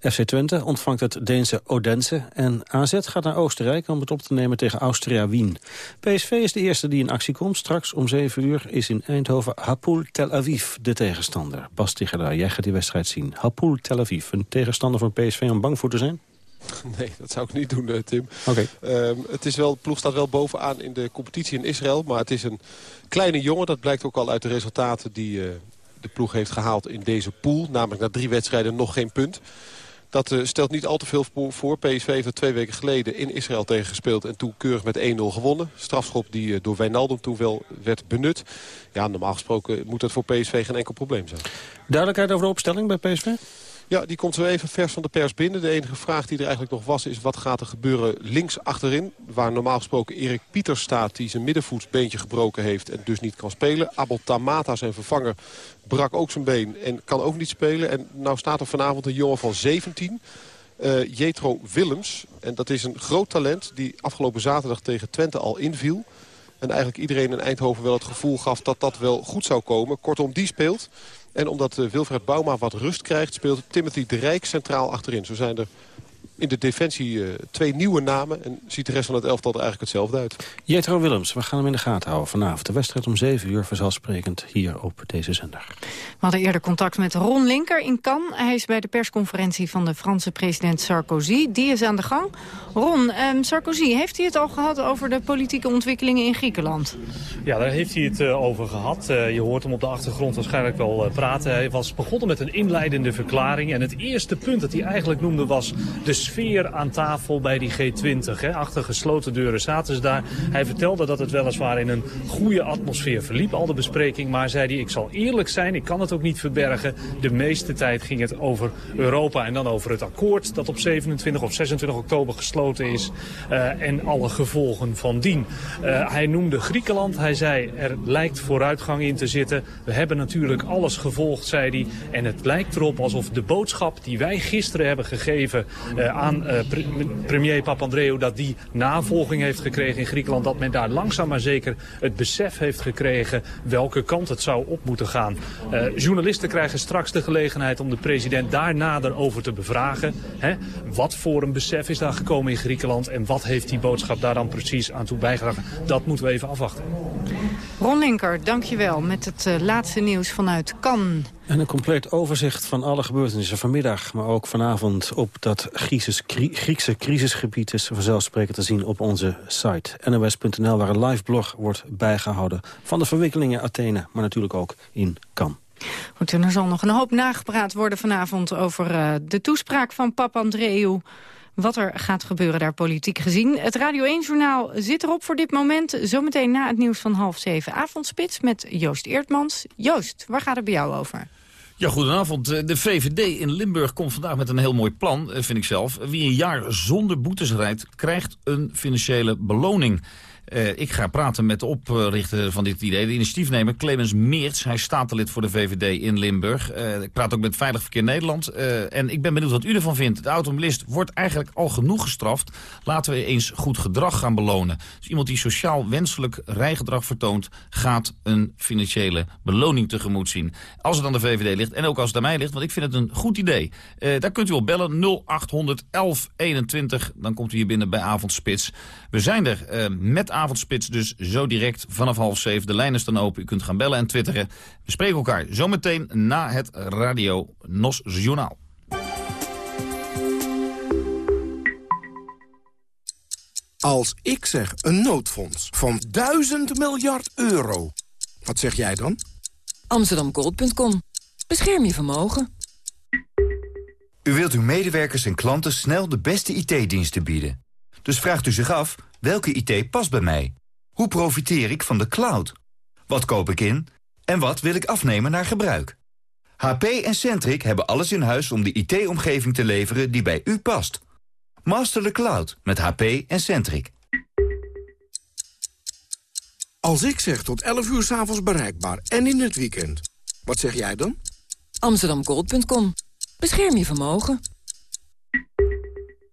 FC Twente ontvangt het Deense Odense en AZ gaat naar Oostenrijk om het op te nemen tegen Austria Wien. PSV is de eerste die in actie komt. Straks om 7 uur is in Eindhoven Hapoel Tel Aviv de tegenstander. Bas Tigelaar, jij gaat die wedstrijd zien. Hapoel Tel Aviv, een tegenstander van PSV om bang voor te zijn? <laughs> Nee, dat zou ik niet doen, eh, Tim. Okay. Um, het is wel, de ploeg staat wel bovenaan in de competitie in Israël. Maar het is een kleine jongen. Dat blijkt ook al uit de resultaten die uh, de ploeg heeft gehaald in deze pool. Namelijk na drie wedstrijden nog geen punt. Dat uh, stelt niet al te veel voor. PSV heeft twee weken geleden in Israël tegen gespeeld. En toen keurig met 1-0 gewonnen. Strafschop die uh, door Wijnaldum toen wel werd benut. Ja, normaal gesproken moet dat voor PSV geen enkel probleem zijn. Duidelijkheid over de opstelling bij PSV? Ja, die komt zo even vers van de pers binnen. De enige vraag die er eigenlijk nog was is wat gaat er gebeuren links achterin. Waar normaal gesproken Erik Pieters staat die zijn middenvoetsbeentje gebroken heeft en dus niet kan spelen. Abel Tamata, zijn vervanger, brak ook zijn been en kan ook niet spelen. En nou staat er vanavond een jongen van 17... Uh, Jetro Willems. En dat is een groot talent die afgelopen zaterdag tegen Twente al inviel. En eigenlijk iedereen in Eindhoven wel het gevoel gaf dat dat wel goed zou komen. Kortom, die speelt. En omdat uh, Wilfred Bouma wat rust krijgt... speelt Timothy de Rijk centraal achterin. Zo zijn er in de defensie uh, twee nieuwe namen. En ziet de rest van het elftal er eigenlijk hetzelfde uit. Jetro Willems, we gaan hem in de gaten houden vanavond. De wedstrijd om 7 uur, vanzelfsprekend hier op deze zender. We hadden eerder contact met Ron Linker in Cannes. Hij is bij de persconferentie van de Franse president Sarkozy. Die is aan de gang. Ron, um, Sarkozy, heeft hij het al gehad over de politieke ontwikkelingen in Griekenland? Ja, daar heeft hij het uh, over gehad. Uh, je hoort hem op de achtergrond waarschijnlijk wel uh, praten. Hij was begonnen met een inleidende verklaring. En het eerste punt dat hij eigenlijk noemde was de sfeer aan tafel bij die G20. Hè. Achter gesloten deuren zaten ze daar. Hij vertelde dat het weliswaar in een goede atmosfeer verliep, al de bespreking. Maar zei hij, ik zal eerlijk zijn, ik kan het ook niet verbergen. De meeste tijd ging het over Europa en dan over het akkoord dat op 27 of 26 oktober gesloten is. Uh, en alle gevolgen van dien. Uh, hij noemde Griekenland. Hij zei, er lijkt vooruitgang in te zitten. We hebben natuurlijk alles gevolgd, zei hij. En het lijkt erop alsof de boodschap die wij gisteren hebben gegeven uh, aan pre premier Papandreou... dat die navolging heeft gekregen in Griekenland. Dat men daar langzaam maar zeker het besef heeft gekregen... welke kant het zou op moeten gaan. Uh, journalisten krijgen straks de gelegenheid om de president daar nader over te bevragen. Hè? Wat voor een besef is daar gekomen in Griekenland... en wat heeft die boodschap daar dan precies aan toe bijgedragen? Dat moeten we even afwachten. Ron Linker, dankjewel met het uh, laatste nieuws vanuit Cannes. En een compleet overzicht van alle gebeurtenissen vanmiddag... maar ook vanavond op dat Griekse, Griekse crisisgebied is vanzelfsprekend te zien op onze site. NOS.nl, waar een live blog wordt bijgehouden van de verwikkelingen Athene... maar natuurlijk ook in Cannes. Goed, en er zal nog een hoop nagepraat worden vanavond over uh, de toespraak van Papandreou wat er gaat gebeuren daar politiek gezien. Het Radio 1-journaal zit erop voor dit moment. Zometeen na het nieuws van half zeven avondspits met Joost Eertmans. Joost, waar gaat het bij jou over? Ja, goedenavond. De VVD in Limburg komt vandaag met een heel mooi plan, vind ik zelf. Wie een jaar zonder boetes rijdt, krijgt een financiële beloning. Uh, ik ga praten met de oprichter van dit idee, de initiatiefnemer Clemens Meerts. Hij is statenlid voor de VVD in Limburg. Uh, ik praat ook met Veilig Verkeer Nederland. Uh, en ik ben benieuwd wat u ervan vindt. De automobilist wordt eigenlijk al genoeg gestraft. Laten we eens goed gedrag gaan belonen. Dus iemand die sociaal wenselijk rijgedrag vertoont... gaat een financiële beloning tegemoet zien. Als het aan de VVD ligt en ook als het aan mij ligt... want ik vind het een goed idee. daar kunt u op bellen 0800 1121. Dan komt u hier binnen bij Avondspits. We zijn er met avondspits dus zo direct vanaf half zeven. De lijn is dan open. U kunt gaan bellen en twitteren. We spreken elkaar zometeen na het Radio Nos Journaal. Als ik zeg een noodfonds van 1000 miljard euro, wat zeg jij dan? Amsterdamgold.com. Bescherm je vermogen. U wilt uw medewerkers en klanten snel de beste IT-diensten bieden. Dus vraagt u zich af, welke IT past bij mij? Hoe profiteer ik van de cloud? Wat koop ik in? En wat wil ik afnemen naar gebruik? HP en Centric hebben alles in huis om de IT-omgeving te leveren die bij u past. Master the cloud met HP en Centric. Als ik zeg tot 11 uur 's avonds bereikbaar en in het weekend, wat zeg jij dan? Amsterdamgold.com. Bescherm je vermogen.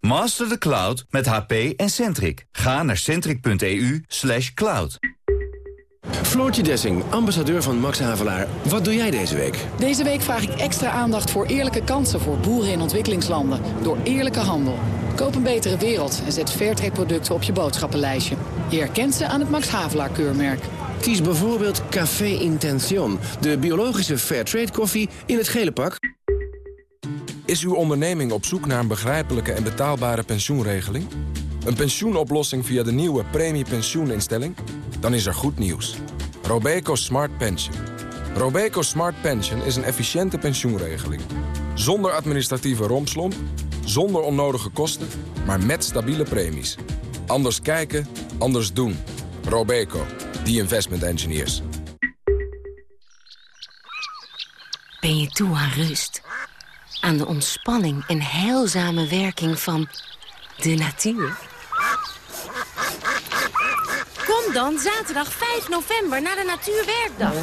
Master the cloud met HP en Centric. Ga naar centric.eu slash cloud. Floortje Dessing, ambassadeur van Max Havelaar. Wat doe jij deze week? Deze week vraag ik extra aandacht voor eerlijke kansen voor boeren in ontwikkelingslanden. Door eerlijke handel. Koop een betere wereld en zet Fairtrade producten op je boodschappenlijstje. Je herkent ze aan het Max Havelaar keurmerk. Kies bijvoorbeeld Café Intention, de biologische Fairtrade koffie in het gele pak. Is uw onderneming op zoek naar een begrijpelijke en betaalbare pensioenregeling? Een pensioenoplossing via de nieuwe premiepensioeninstelling? Dan is er goed nieuws. Robeco Smart Pension. Robeco Smart Pension is een efficiënte pensioenregeling. Zonder administratieve rompslomp, zonder onnodige kosten, maar met stabiele premies. Anders kijken, anders doen. Robeco, the investment engineers. Ben je toe aan rust? Aan de ontspanning en heilzame werking van de natuur? Kom dan zaterdag 5 november naar de Natuurwerkdag.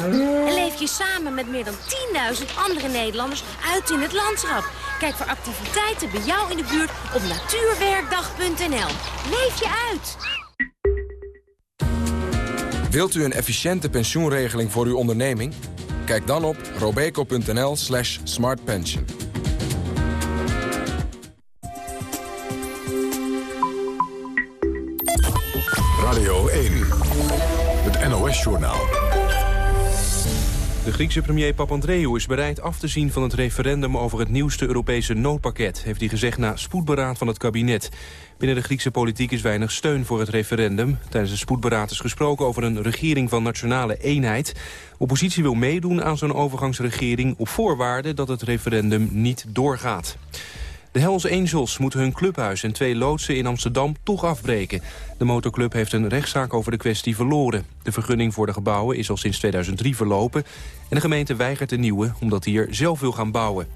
En leef je samen met meer dan 10.000 andere Nederlanders uit in het landschap. Kijk voor activiteiten bij jou in de buurt op natuurwerkdag.nl. Leef je uit! Wilt u een efficiënte pensioenregeling voor uw onderneming? Kijk dan op robeco.nl slash smartpension. NOS-journaal. De Griekse premier Papandreou is bereid af te zien van het referendum over het nieuwste Europese noodpakket, heeft hij gezegd na spoedberaad van het kabinet. Binnen de Griekse politiek is weinig steun voor het referendum. Tijdens de spoedberaad is gesproken over een regering van nationale eenheid. Oppositie wil meedoen aan zo'n overgangsregering op voorwaarde dat het referendum niet doorgaat. De Hells Angels moeten hun clubhuis en twee loodsen in Amsterdam toch afbreken. De motorclub heeft een rechtszaak over de kwestie verloren. De vergunning voor de gebouwen is al sinds 2003 verlopen... en de gemeente weigert een nieuwe omdat hij er zelf wil gaan bouwen.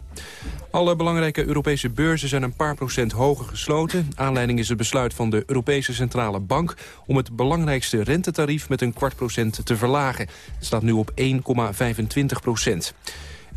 Alle belangrijke Europese beurzen zijn een paar procent hoger gesloten. Aanleiding is het besluit van de Europese Centrale Bank... om het belangrijkste rentetarief met een kwart procent te verlagen. Het staat nu op 1,25 procent.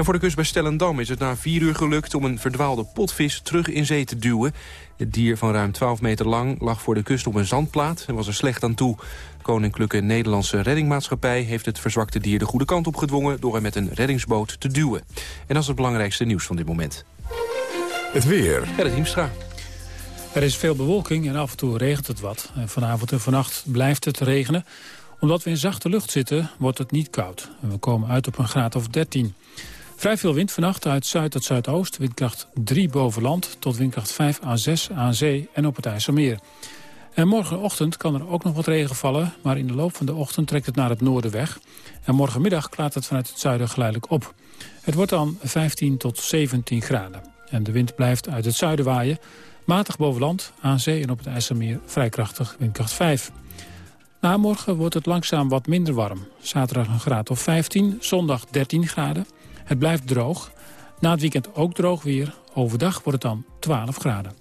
En voor de kust bij Stellendam is het na vier uur gelukt om een verdwaalde potvis terug in zee te duwen. Het dier van ruim 12 meter lang lag voor de kust op een zandplaat en was er slecht aan toe. Koninklijke Nederlandse Reddingmaatschappij heeft het verzwakte dier de goede kant op gedwongen door hem met een reddingsboot te duwen. En dat is het belangrijkste nieuws van dit moment. Het weer. Gerrit Hiemstra. Er is veel bewolking en af en toe regent het wat. En vanavond en vannacht blijft het regenen. Omdat we in zachte lucht zitten, wordt het niet koud. En we komen uit op een graad of 13. Vrij veel wind vannacht uit zuid tot zuidoost. Windkracht 3 boven land tot windkracht 5 aan 6 aan zee en op het IJsselmeer. En morgenochtend kan er ook nog wat regen vallen... maar in de loop van de ochtend trekt het naar het noorden weg. En morgenmiddag klaart het vanuit het zuiden geleidelijk op. Het wordt dan 15 tot 17 graden. En de wind blijft uit het zuiden waaien. Matig boven land, aan zee en op het IJsselmeer vrij krachtig windkracht 5. Na morgen wordt het langzaam wat minder warm. Zaterdag een graad of 15, zondag 13 graden... Het blijft droog. Na het weekend ook droog weer. Overdag wordt het dan 12 graden.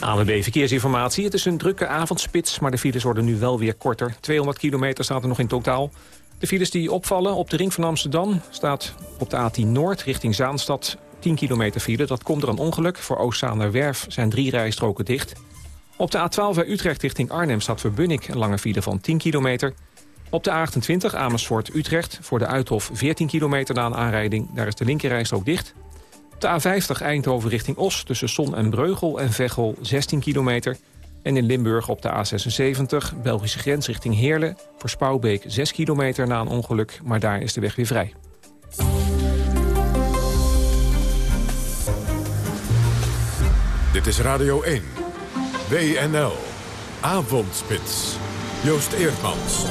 ANWB Verkeersinformatie. Het is een drukke avondspits, maar de files worden nu wel weer korter. 200 kilometer staat er nog in totaal. De files die opvallen op de ring van Amsterdam... staat op de A10 Noord richting Zaanstad 10 kilometer file. Dat komt er een ongeluk. Voor Werf zijn drie rijstroken dicht. Op de A12 bij Utrecht richting Arnhem staat voor Bunnik... een lange file van 10 kilometer... Op de A28 Amersfoort-Utrecht voor de Uithof 14 kilometer na een aanrijding. Daar is de linkerrijstrook dicht. De A50 Eindhoven richting Os tussen Son en Breugel en Veghel 16 kilometer. En in Limburg op de A76 Belgische grens richting Heerlen... voor Spouwbeek 6 kilometer na een ongeluk, maar daar is de weg weer vrij. Dit is Radio 1. WNL. Avondspits. Joost Eerdmans.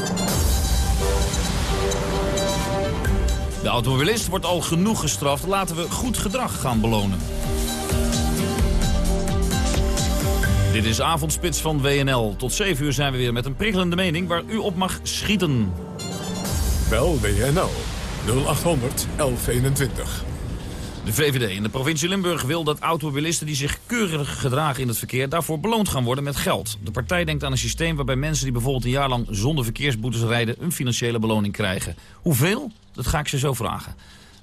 De automobilist wordt al genoeg gestraft. Laten we goed gedrag gaan belonen. Dit is Avondspits van WNL. Tot 7 uur zijn we weer met een prikkelende mening waar u op mag schieten. Bel WNL 0800 1121. De VVD in de provincie Limburg wil dat automobilisten die zich keurig gedragen in het verkeer daarvoor beloond gaan worden met geld. De partij denkt aan een systeem waarbij mensen die bijvoorbeeld een jaar lang zonder verkeersboetes rijden een financiële beloning krijgen. Hoeveel? Dat ga ik ze zo vragen.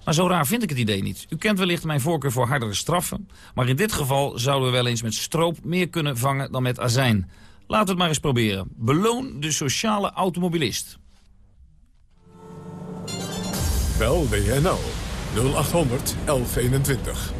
Maar zo raar vind ik het idee niet. U kent wellicht mijn voorkeur voor hardere straffen. Maar in dit geval zouden we wel eens met stroop meer kunnen vangen dan met azijn. Laten we het maar eens proberen. Beloon de sociale automobilist. Bel WNL 0800 1121.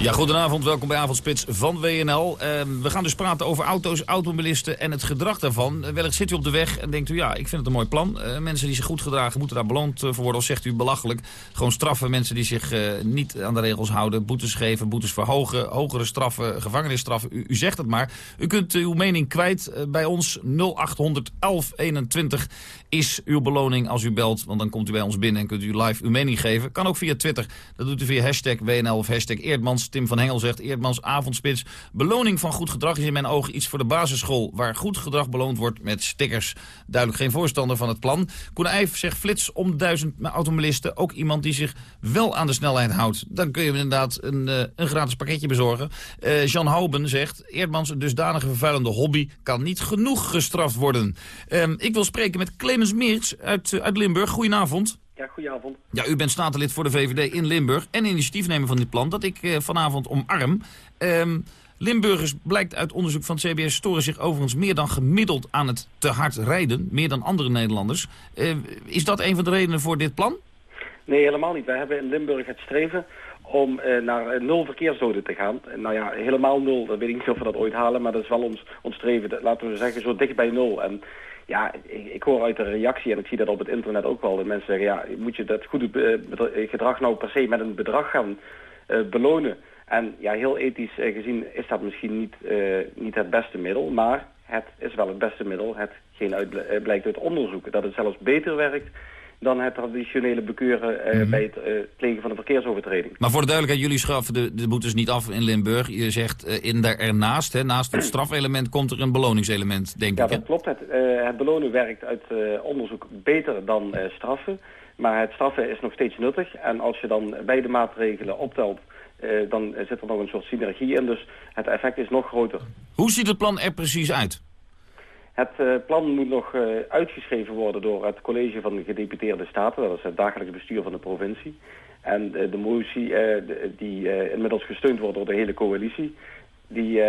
Ja, goedenavond. Welkom bij Avondspits van WNL. Ehm, we gaan dus praten over auto's, automobilisten en het gedrag daarvan. Uh, wellicht zit u op de weg en denkt u, ja, ik vind het een mooi plan. Uh, mensen die zich goed gedragen moeten daar beloond uh, voor worden. Of zegt u belachelijk, gewoon straffen mensen die zich niet aan de regels houden. Boetes geven, boetes verhogen, hogere straffen, gevangenisstraffen. U, u zegt het maar. U kunt uw mening kwijt bij ons 0800 1121 is uw beloning als u belt. Want dan komt u bij ons binnen en kunt u live uw mening geven. Kan ook via Twitter. Dat doet u via hashtag WNL of hashtag Eerdmans. Tim van Hengel zegt, Eerdmans avondspits. Beloning van goed gedrag is in mijn ogen iets voor de basisschool... waar goed gedrag beloond wordt met stickers. Duidelijk geen voorstander van het plan. Koen Eijf zegt flits om duizend automobilisten. Ook iemand die zich wel aan de snelheid houdt. Dan kun je inderdaad een, uh, een gratis pakketje bezorgen. Uh, Jan Houben zegt, Eerdmans een dusdanige vervuilende hobby... kan niet genoeg gestraft worden. Uh, ik wil spreken met Clemens Meerts uit, uh, uit Limburg. Goedenavond. Ja, goedenavond. Ja, u bent statenlid voor de VVD in Limburg en initiatiefnemer van dit plan dat ik uh, vanavond omarm. Um, Limburgers blijkt uit onderzoek van het CBS storen zich overigens meer dan gemiddeld aan het te hard rijden. Meer dan andere Nederlanders. Uh, is dat een van de redenen voor dit plan? Nee, helemaal niet. Wij hebben in Limburg het streven om uh, naar uh, nul verkeersdoden te gaan. Nou ja, helemaal nul, dat weet ik niet of we dat ooit halen, maar dat is wel ons, ons streven. Laten we zeggen, zo dicht bij nul. En ja, ik, hoor uit de reactie, en ik zie dat op het internet ook wel, dat mensen zeggen, ja, moet je dat goede uh, gedrag nou per se met een bedrag gaan belonen? En ja, heel ethisch gezien is dat misschien niet, niet het beste middel, maar het is wel het beste middel. Hetgeen uit, blijkt uit onderzoeken, dat het zelfs beter werkt dan het traditionele bekeuren uh, mm -hmm. bij het uh, plegen van een verkeersovertreding. Maar voor de duidelijkheid, jullie schaffen de, de boetes niet af in Limburg. Je zegt uh, in daar ernaast, hè, naast het <clears throat> strafelement, komt er een beloningselement, denk ja, ik. Ja, dat klopt. Het, het belonen werkt uit onderzoek beter dan straffen. Maar het straffen is nog steeds nuttig. En als je dan beide maatregelen optelt, dan zit er nog een soort synergie in. Dus het effect is nog groter. Hoe ziet het plan er precies uit? Het uh, plan moet nog uh, uitgeschreven worden door het college van de gedeputeerde staten. Dat is het dagelijks bestuur van de provincie. En uh, de motie die inmiddels gesteund wordt door de hele coalitie... die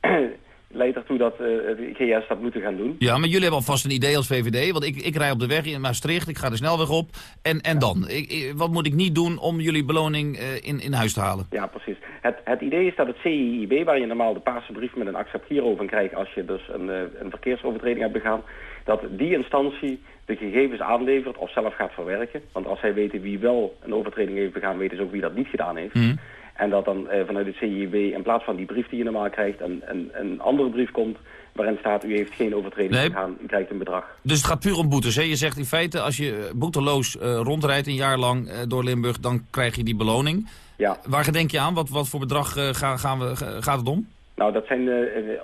<clears throat> leidt ertoe dat de GS dat moeten gaan doen. Ja, maar jullie hebben alvast een idee als VVD. Want ik, ik rij op de weg in Maastricht, ik ga de snelweg op. En, en dan? Ik, ik, wat moet ik niet doen om jullie beloning in, in huis te halen? Ja, precies. Het, het idee is dat het CIIB, waar je normaal de paarse brief met een accept hierover van krijgt als je dus een, een verkeersovertreding hebt begaan, dat die instantie de gegevens aanlevert of zelf gaat verwerken. Want als zij weten wie wel een overtreding heeft begaan, weten ze ook wie dat niet gedaan heeft. Mm. En dat dan uh, vanuit het CIIB in plaats van die brief die je normaal krijgt, een, een, een andere brief komt waarin staat u heeft geen overtreding nee. u krijgt een bedrag. Dus het gaat puur om boetes. Hè? Je zegt in feite, als je boeteloos uh, rondrijdt een jaar lang uh, door Limburg, dan krijg je die beloning. Ja. Waar denk je aan? Wat, wat voor bedrag uh, gaan, gaan we, gaat het om? Nou, dat zijn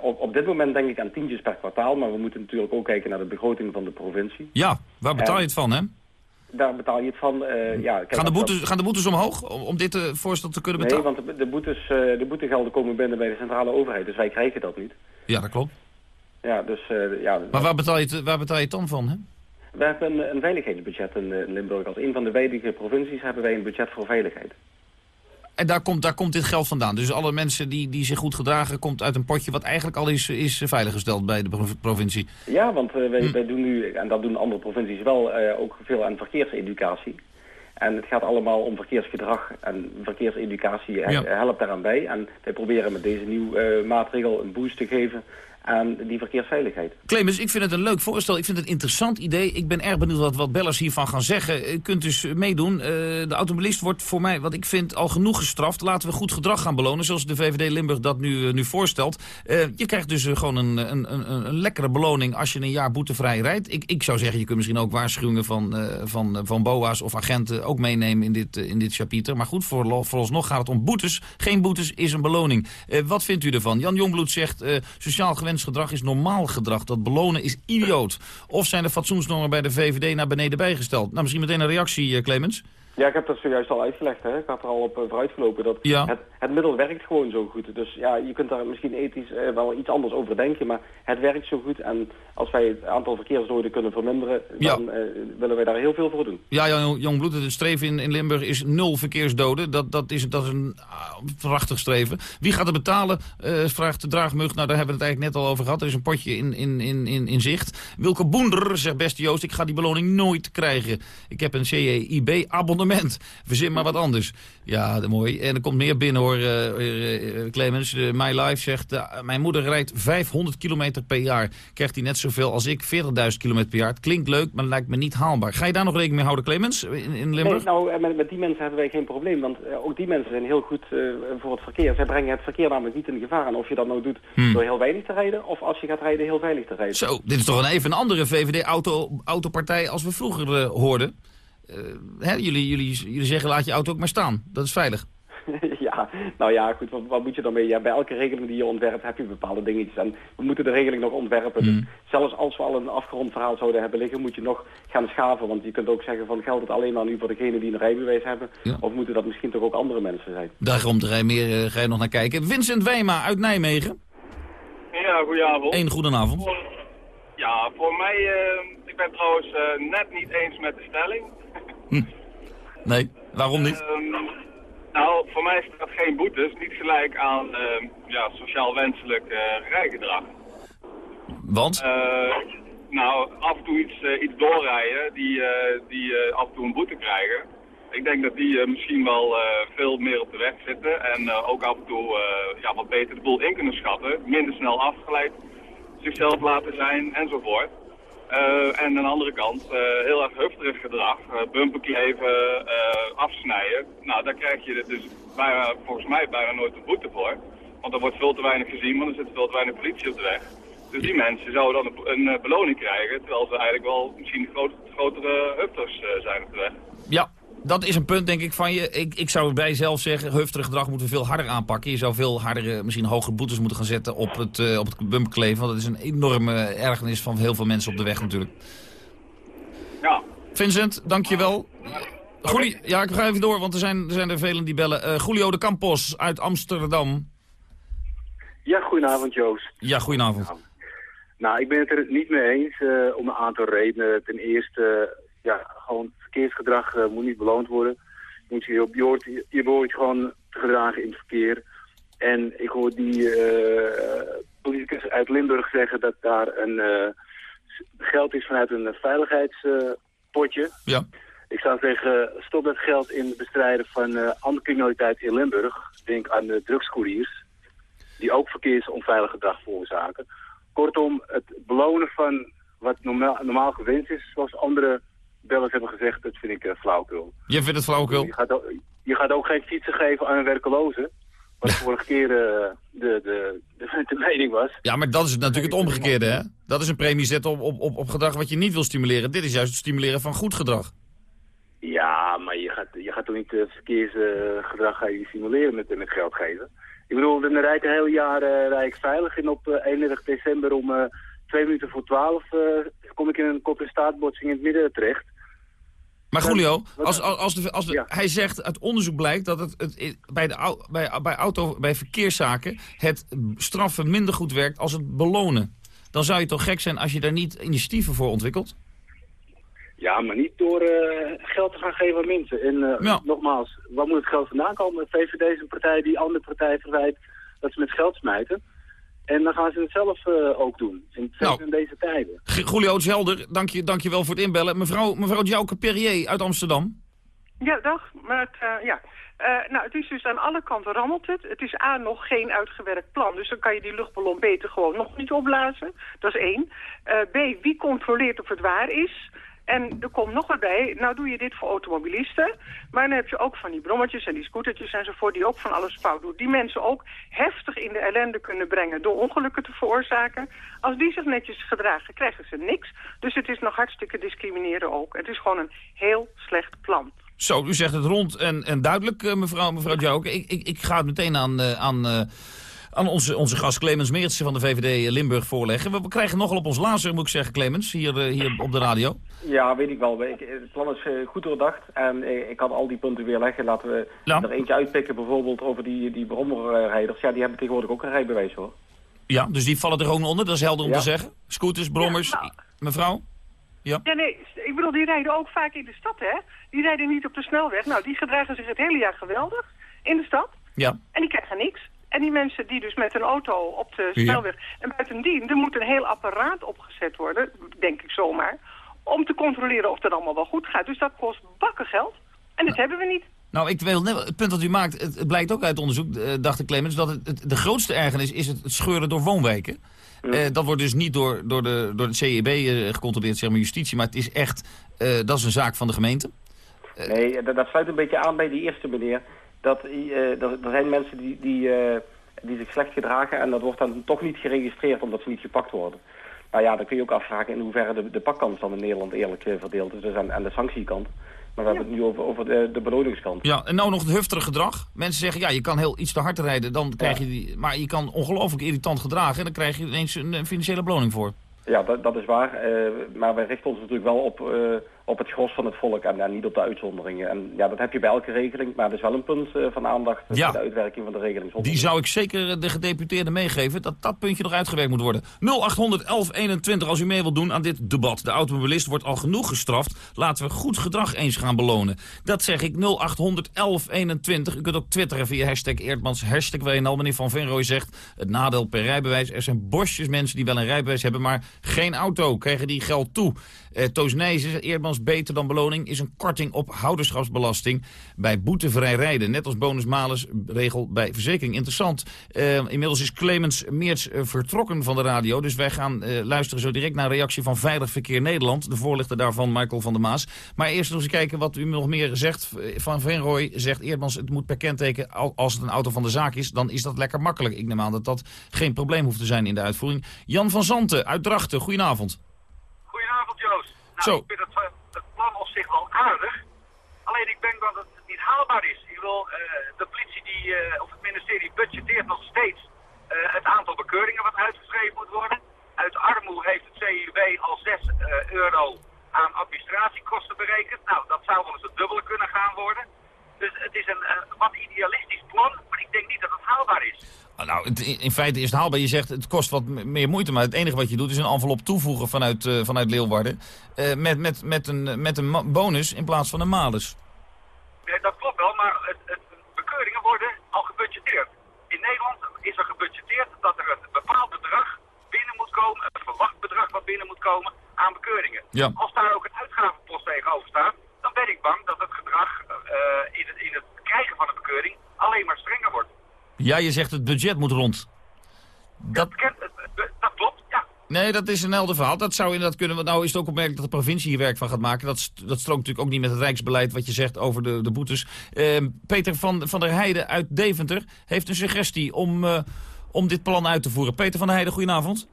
op, op dit moment denk ik aan tientjes per kwartaal. Maar we moeten natuurlijk ook kijken naar de begroting van de provincie. Ja, waar betaal je het van, hè? Daar betaal je het van, uh, ja... Kijk, gaan, de boetes, dat... gaan de boetes omhoog om, om dit uh, voorstel te kunnen betalen? Nee, want de, de, boetes, de boetegelden komen binnen bij de centrale overheid. Dus wij krijgen dat niet. Ja, dat klopt. Ja, dus... ja, maar waar betaal, je het, waar betaal je het dan van, hè? We hebben een, een veiligheidsbudget in, in Limburg. Als een van de weinige provincies hebben wij een budget voor veiligheid. En daar komt, daar komt dit geld vandaan. Dus alle mensen die, die zich goed gedragen... komt uit een potje wat eigenlijk al is, is veiliggesteld bij de provincie. Ja, want uh, wij, hm. wij doen nu, en dat doen andere provincies wel... Uh, ook veel aan verkeerseducatie. En het gaat allemaal om verkeersgedrag. En verkeerseducatie ja. helpt daaraan bij. En wij proberen met deze nieuwe maatregel een boost te geven aan die verkeersveiligheid. Clemens, ik vind het een leuk voorstel. Ik vind het een interessant idee. Ik ben erg benieuwd wat, wat bellers hiervan gaan zeggen. U kunt dus meedoen. Uh, de automobilist wordt voor mij, wat ik vind, al genoeg gestraft. Laten we goed gedrag gaan belonen, zoals de VVD Limburg dat nu, uh, nu voorstelt. Je krijgt dus gewoon een, een, een, een, lekkere beloning als je een jaar boetevrij rijdt. Ik, ik zou zeggen, je kunt misschien ook waarschuwingen van, van, van BOA's of agenten ook meenemen in dit, in dit chapiter. Maar goed, voor, vooralsnog gaat het om boetes. Geen boetes is een beloning. wat vindt u ervan? Jan Jongbloed zegt, sociaal gedrag is normaal gedrag. Dat belonen is idioot. Of zijn de fatsoensnormen bij de VVD naar beneden bijgesteld? Nou, misschien meteen een reactie, Clemens. Ja, ik heb dat zojuist al uitgelegd. Hè. Ik had er al op uh, vooruitgelopen. Dat ja. het, het middel werkt gewoon zo goed. Dus ja, je kunt daar misschien ethisch uh, wel iets anders over denken. Maar het werkt zo goed. En als wij het aantal verkeersdoden kunnen verminderen... dan uh, willen wij daar heel veel voor doen. Ja, Jan Jongbloed, het streven in, in Limburg is nul verkeersdoden. Dat, dat, is, dat is een uh, prachtig streven. Wie gaat het betalen, vraagt de Draagmug. Nou, daar hebben we het eigenlijk net al over gehad. Er is een potje in, in, in, in, in zicht. Wilke Boender zegt, beste Joost, ik ga die beloning nooit krijgen. Ik heb een CEIB-abonnement. Verzin maar wat anders. Ja, mooi. En er komt meer binnen hoor, uh, Clemens. Uh, My Life zegt, mijn moeder rijdt 500 kilometer per jaar. Krijgt hij net zoveel als ik, 40.000 kilometer per jaar. Het klinkt leuk, maar lijkt me niet haalbaar. Ga je daar nog rekening mee houden, Clemens, in, in Limburg? Nee, nou, met, met, die mensen hebben wij geen probleem. Want ook die mensen zijn heel goed voor het verkeer. Zij brengen het verkeer namelijk niet in gevaar. En of je dat nou doet hmm. door heel weinig te rijden... of als je gaat rijden heel veilig te rijden. Zo, dit is toch een even een andere VVD-autopartij als we vroeger hoorden. Uh, hè, jullie, jullie, jullie zeggen laat je auto ook maar staan. Dat is veilig. <laughs> ja, nou ja, goed, wat, wat moet je dan mee? Ja, bij elke regeling die je ontwerpt heb je bepaalde dingetjes. En we moeten de regeling nog ontwerpen. Dus zelfs als we al een afgerond verhaal zouden hebben liggen, moet je nog gaan schaven. Want je kunt ook zeggen van geldt het alleen maar nu voor degenen die een rijbewijs hebben? Of moeten dat misschien toch ook andere mensen zijn? Daarom je, meer, ga je nog naar kijken. Vincent Wijma uit Nijmegen. Ja, goedenavond. Eén goedenavond. Ja, voor mij, uh, ik ben trouwens uh, net niet eens met de stelling. hm. Nee, waarom niet? Uh, nou, voor mij is dat geen boetes, niet gelijk aan uh, ja, sociaal wenselijk rijgedrag. Want? nou, af en toe iets, iets doorrijden die, die af en toe een boete krijgen. Ik denk dat die misschien wel veel meer op de weg zitten en ook af en toe ja, wat beter de boel in kunnen schatten. Minder snel afgeleid zichzelf laten zijn enzovoort. Uh, en aan de andere kant uh, heel erg hufterig gedrag, uh, bumperkleven, afsnijden. Nou, daar krijg je dus volgens mij bijna nooit een boete voor. Want er wordt veel te weinig gezien, want er zit veel te weinig politie op de weg. Dus die mensen zouden dan een, beloning krijgen, terwijl ze eigenlijk wel misschien grotere hufters zijn op de weg. Ja, dat is een punt, denk ik, van je. Ik, ik zou bij zelf zeggen, heftig gedrag moeten we veel harder aanpakken. Je zou veel harder, misschien hogere boetes moeten gaan zetten op het, uh, op het bumperkleven. Want dat is een enorme ergernis van heel veel mensen op de weg natuurlijk. Ja. Vincent, dankjewel. Julio, ja, ik ga even door, want er zijn er, zijn er velen die bellen. Uh, Julio de Campos uit Amsterdam. Ja, goedenavond Joost. Ja, goedenavond. Nou, ik ben het er niet mee eens uh, om een aantal redenen. Ten eerste, ja, gewoon verkeersgedrag uh, moet niet beloond worden. Moet je, je, hoort, je, je behoort gewoon te gedragen in het verkeer. En ik hoor die uh, politicus uit Limburg zeggen dat daar een uh, geld is vanuit een veiligheidspotje. ja. Ik zou zeggen, stop dat geld in het bestrijden van andere criminaliteit in Limburg. Denk aan de drugscouriers, die ook verkeersonveilig gedrag veroorzaken. Kortom, het belonen van wat normaal, normaal gewenst is, zoals andere bellers hebben gezegd, dat vind ik uh, flauwkul. Je vindt het flauwkul? Je gaat, ook, je gaat ook geen fietsen geven aan een werkeloze. Wat vorige keer uh, de, de, de, de mening was. Ja, maar dat is natuurlijk het omgekeerde, hè? Dat is een premie zetten op, op, op, op gedrag wat je niet wil stimuleren. Dit is juist het stimuleren van goed gedrag. Ja, maar je gaat, je gaat toch niet uh, verkeersgedrag je stimuleren met, met geld geven. Ik bedoel, dan rijd ik een heel jaar uh, rijd ik veilig en op 31 december om twee minuten voor twaalf kom ik in een kop- en staatbotsing in het midden terecht. Maar Julio, als, als, als, de, als de, ja. hij zegt, uit onderzoek blijkt dat het, het, bij, de, bij, bij, auto, bij verkeerszaken het straffen minder goed werkt als het belonen. Dan zou je toch gek zijn als je daar niet initiatieven voor ontwikkelt? Ja, maar niet door uh, geld te gaan geven aan mensen. En uh, ja. nogmaals, waar moet het geld vandaan komen? De VVD is een partij die andere partijen verwijt dat ze met geld smijten. En dan gaan ze het zelf uh, ook doen, in, nou, in deze tijden. Julio Helder, dank je, dank je wel voor het inbellen. Mevrouw, mevrouw Jouke Perrier uit Amsterdam. Ja, dag. Maar het, uh, ja. Uh, nou, het is dus aan alle kanten rammelt het. Het is A, nog geen uitgewerkt plan. Dus dan kan je die luchtballon beter gewoon nog niet opblazen. Dat is één. B, wie controleert of het waar is? En er komt nog wat bij, nou doe je dit voor automobilisten, maar dan heb je ook van die brommetjes en die scootertjes enzovoort die ook van alles fout doen. Die mensen ook heftig in de ellende kunnen brengen door ongelukken te veroorzaken. Als die zich netjes gedragen, krijgen ze niks. Dus het is nog hartstikke discrimineren ook. Het is gewoon een heel slecht plan. Zo, u zegt het rond en, en duidelijk, mevrouw, mevrouw Jouke. Ik, ik, ik ga het meteen aan... Uh, aan uh, aan onze, onze gast Clemens Meertsen van de VVD Limburg voorleggen. We, we krijgen nogal op ons lazer, moet ik zeggen, Clemens, hier, uh, hier op de radio. Ja, weet ik wel. Ik, het plan is goed doordacht en ik kan al die punten weer leggen. Laten we ja. er eentje uitpikken, bijvoorbeeld over die, die brommerrijders. Ja, die hebben tegenwoordig ook een rijbewijs, hoor. Ja, dus die vallen er gewoon onder, dat is helder om ja. te zeggen. Scooters, brommers, ja, nou. mevrouw? Ja. ja, nee, ik bedoel, die rijden ook vaak in de stad, hè? Die rijden niet op de snelweg. Nou, die gedragen zich het hele jaar geweldig in de stad. Ja. En die krijgen niks. En die mensen die dus met een auto op de snelweg... Ja. En buitendien, er moet een heel apparaat opgezet worden, denk ik zomaar... om te controleren of dat allemaal wel goed gaat. Dus dat kost bakken geld. En dat nou. hebben we niet. Nou, ik wil, het punt dat u maakt, het, het blijkt ook uit onderzoek, uh, dacht ik Clemens... dat het, het, de grootste ergernis is het, het scheuren door woonwijken. Ja. Uh, dat wordt dus niet door, door, de, door het CEB uh, gecontroleerd, zeg maar justitie... maar het is echt, dat is een zaak van de gemeente. nee, dat, dat sluit een beetje aan bij die eerste meneer dat uh, er, er zijn mensen die, die, uh, die zich slecht gedragen en dat wordt dan toch niet geregistreerd omdat ze niet gepakt worden. Nou ja, dan kun je ook afvragen in hoeverre de, de pakkans dan in Nederland eerlijk uh, verdeeld is. Dus aan, aan de sanctiekant Maar we hebben het nu over, over de, de beloningskant. Ja, en nou nog het heftige gedrag. Mensen zeggen, ja, je kan heel iets te hard rijden, dan krijg je die... Maar je kan ongelooflijk irritant gedragen en dan krijg je ineens een financiële beloning voor. Ja, dat, dat is waar. Uh, maar wij richten ons natuurlijk wel op, uh, op het gros van het volk en, en, niet op de uitzonderingen. En ja, dat heb je bij elke regeling, maar dat is wel een punt uh, van aandacht ja. voor de uitwerking van de regeling. Die zou ik zeker de gedeputeerden meegeven, dat dat puntje nog uitgewerkt moet worden. 0800 1121 als u mee wilt doen aan dit debat. De automobilist wordt al genoeg gestraft. Laten we goed gedrag eens gaan belonen. Dat zeg ik 0800 1121. U kunt ook twitteren via hashtag Eerdmans, hashtag WNL. Meneer Van Venrooy zegt, het nadeel per rijbewijs. Er zijn bosjes mensen die wel een rijbewijs hebben, maar geen auto. Krijgen die geld toe. Uh, Toos Nijzen, Eerdmans beter dan beloning... is een korting op houderschapsbelasting bij boetevrij rijden. Net als bonus regel bij verzekering. Interessant. Uh, inmiddels is Clemens Meerts uh, vertrokken van de radio. Dus wij gaan luisteren zo direct naar een reactie van Veilig Verkeer Nederland. De voorlichter daarvan, Michael van der Maas. Maar eerst nog eens kijken wat u nog meer zegt. Van Venrooy zegt Eerdmans, het moet per kenteken... als het een auto van de zaak is, dan is dat lekker makkelijk. Ik neem aan dat dat geen probleem hoeft te zijn in de uitvoering. Jan van Zanten uit Drachten, goedenavond. Nou, Zo. ik vind het, het, plan op zich wel aardig. Alleen ik denk dat het niet haalbaar is. Ik wil, uh, de politie die, uh, of het ministerie budgeteert nog steeds het aantal bekeuringen wat uitgeschreven moet worden. Uit armoede heeft het CUB al 6 euro aan administratiekosten berekend. Nou, dat zou wel eens het dubbele kunnen gaan worden. Dus het is een wat idealistisch plan, maar ik denk niet dat het haalbaar is. Nou, het, in feite is het haalbaar. Je zegt het kost wat meer moeite, maar het enige wat je doet is een envelop toevoegen vanuit, uh, vanuit Leeuwarden. Uh, met, met, met, een, met een bonus in plaats van een malus. Nee, dat klopt wel, maar het, het, bekeuringen worden al gebudgeteerd. In Nederland is er gebudgeteerd dat er een bepaald bedrag binnen moet komen, een verwacht bedrag wat binnen moet komen aan bekeuringen. Ja. Als daar ook een uitgavenpost tegenover staat, dan ben ik bang dat het gedrag uh, in, het, in het krijgen van een bekeuring alleen maar strenger wordt. Ja, je zegt het budget moet rond. Dat, dat, dat klopt, ja. Nee, dat is een helder verhaal. Dat zou inderdaad kunnen. Nou is het ook opmerkelijk dat de provincie hier werk van gaat maken. Dat, dat strookt natuurlijk ook niet met het rijksbeleid wat je zegt over de, de boetes. Uh, Peter van, van der Heijden uit Deventer heeft een suggestie om, uh, om dit plan uit te voeren. Peter van der Heijden, goedenavond.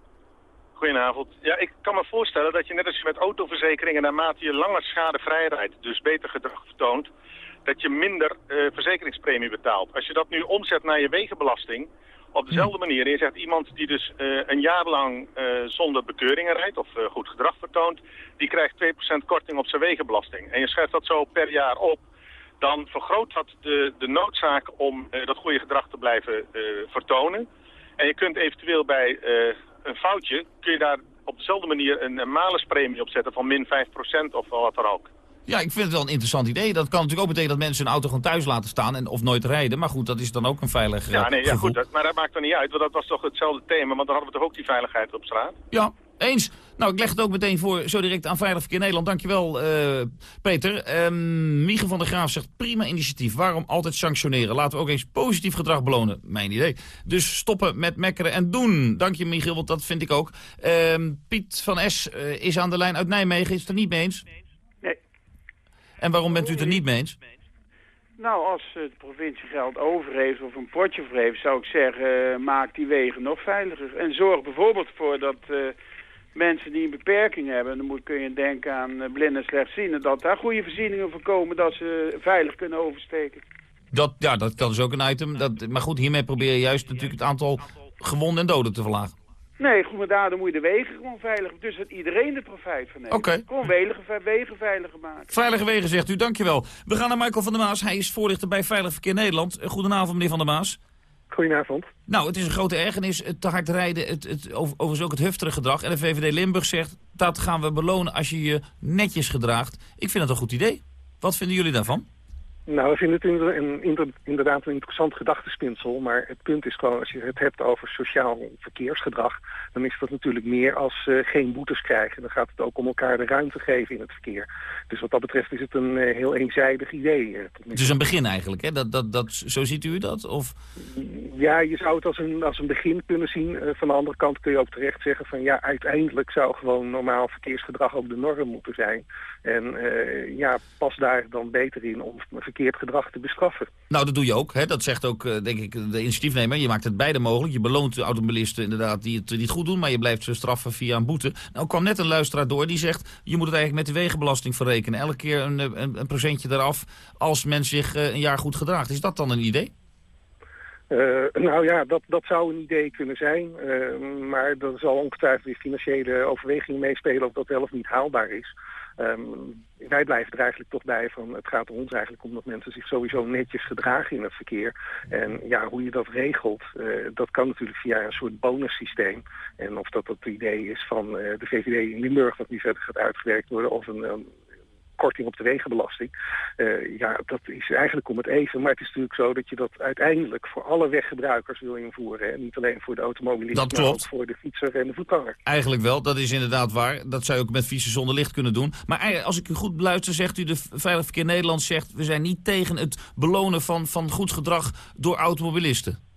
Goedenavond. Ja, ik kan me voorstellen dat je net als met autoverzekeringen... naarmate je langer schadevrij rijdt, dus beter gedrag vertoont dat je minder uh, verzekeringspremie betaalt. Als je dat nu omzet naar je wegenbelasting, op dezelfde manier. En je zegt iemand die dus uh, een jaar lang uh, zonder bekeuringen rijdt of goed gedrag vertoont, die krijgt 2% korting op zijn wegenbelasting. En je schrijft dat zo per jaar op, dan vergroot dat de, de noodzaak om dat goede gedrag te blijven vertonen. En je kunt eventueel bij een foutje, kun je daar op dezelfde manier een, een maluspremie op zetten van min 5% of wat er ook. Ja, ik vind het wel een interessant idee. Dat kan natuurlijk ook betekenen dat mensen hun auto gewoon thuis laten staan en of nooit rijden. Maar goed, dat is dan ook een veilig Ja, nee, ja, gevoel. goed, dat, maar dat maakt er niet uit, want dat was toch hetzelfde thema. Want dan hadden we toch ook die veiligheid op straat? Ja, eens. Nou, ik leg het ook meteen voor zo direct aan Veilig Verkeer Nederland. Dankjewel, uh, Peter. Um, Mieke van der Graaf zegt prima initiatief. Waarom altijd sanctioneren? Laten we ook eens positief gedrag belonen. Mijn idee. Dus stoppen met mekkeren en doen. Dank je, Michiel, want dat vind ik ook. Um, Piet van S uh, is aan de lijn uit Nijmegen. Is het er niet mee eens? En waarom bent u het er niet mee eens? Nou, als de provincie geld over heeft of een potje voor heeft, zou ik zeggen, uh, maak die wegen nog veiliger. En zorg bijvoorbeeld voor dat uh, mensen die een beperking hebben, dan moet, kun je denken aan blinden en slechtzienden, dat daar goede voorzieningen voor komen dat ze veilig kunnen oversteken. Dat, ja, dat dus ook een item. Dat, maar goed, hiermee probeer je juist natuurlijk het aantal gewonden en doden te verlagen. Nee, goed, maar daardoor moet je de wegen gewoon veilig Dus dat iedereen er profijt van heeft. Oké. Okay. Gewoon wegen, wegen veiliger maken. Veilige wegen, zegt u. Dankjewel. We gaan naar Michael van der Maas. Hij is voorlichter bij Veilig Verkeer Nederland. Goedenavond, meneer van der Maas. Goedenavond. Nou, het is een grote ergernis. Het te hard rijden, het, het, overigens ook het heftige gedrag. En de VVD Limburg zegt, dat gaan we belonen als je je netjes gedraagt. Ik vind het een goed idee. Wat vinden jullie daarvan? Nou, we vinden het een, inderdaad een interessant gedachtespinsel. Maar het punt is gewoon, als je het hebt over sociaal verkeersgedrag... dan is dat natuurlijk meer als uh, geen boetes krijgen. Dan gaat het ook om elkaar de ruimte geven in het verkeer. Dus wat dat betreft is het een uh, heel eenzijdig idee. Uh, het is een begin eigenlijk, hè? Dat, dat, dat, zo ziet u dat? Of... Ja, je zou het als een, als een begin kunnen zien. van de andere kant kun je ook terecht zeggen van... ja, uiteindelijk zou gewoon normaal verkeersgedrag ook de norm moeten zijn. En ja, pas daar dan beter in om verkeer verkeerd gedrag te bestraffen. Nou, dat doe je ook. Hè? Dat zegt ook, eh, denk ik, de initiatiefnemer. Je maakt het beide mogelijk. Je beloont de automobilisten inderdaad die het niet goed doen... maar je blijft ze straffen via een boete. Nou kwam net een luisteraar door die zegt... je moet het eigenlijk met de wegenbelasting verrekenen. Elke keer een, een, een procentje eraf als men zich eh, een jaar goed gedraagt. Is dat dan een idee? Uh, nou ja, dat, dat zou een idee kunnen zijn. Uh, maar er zal ongetwijfeld weer financiële overwegingen meespelen of dat wel of niet haalbaar is. Um, wij blijven er eigenlijk toch bij van het gaat ons eigenlijk om dat mensen zich sowieso netjes gedragen in het verkeer. En ja, hoe je dat regelt, uh, dat kan natuurlijk via een soort bonussysteem. En of dat het idee is van uh, de VVD in Limburg dat nu verder gaat uitgewerkt worden of een korting op de wegenbelasting. Uh, ja, dat is eigenlijk om het even. Maar het is natuurlijk zo dat je dat uiteindelijk voor alle weggebruikers wil invoeren. En niet alleen voor de automobilist, dat klopt. maar ook voor de fietser en de voetganger. Eigenlijk wel, dat is inderdaad waar. Dat zou je ook met fietsen zonder licht kunnen doen. Maar als ik u goed beluister, zegt u de Veilig Verkeer Nederland zegt... we zijn niet tegen het belonen van, van goed gedrag door automobilisten.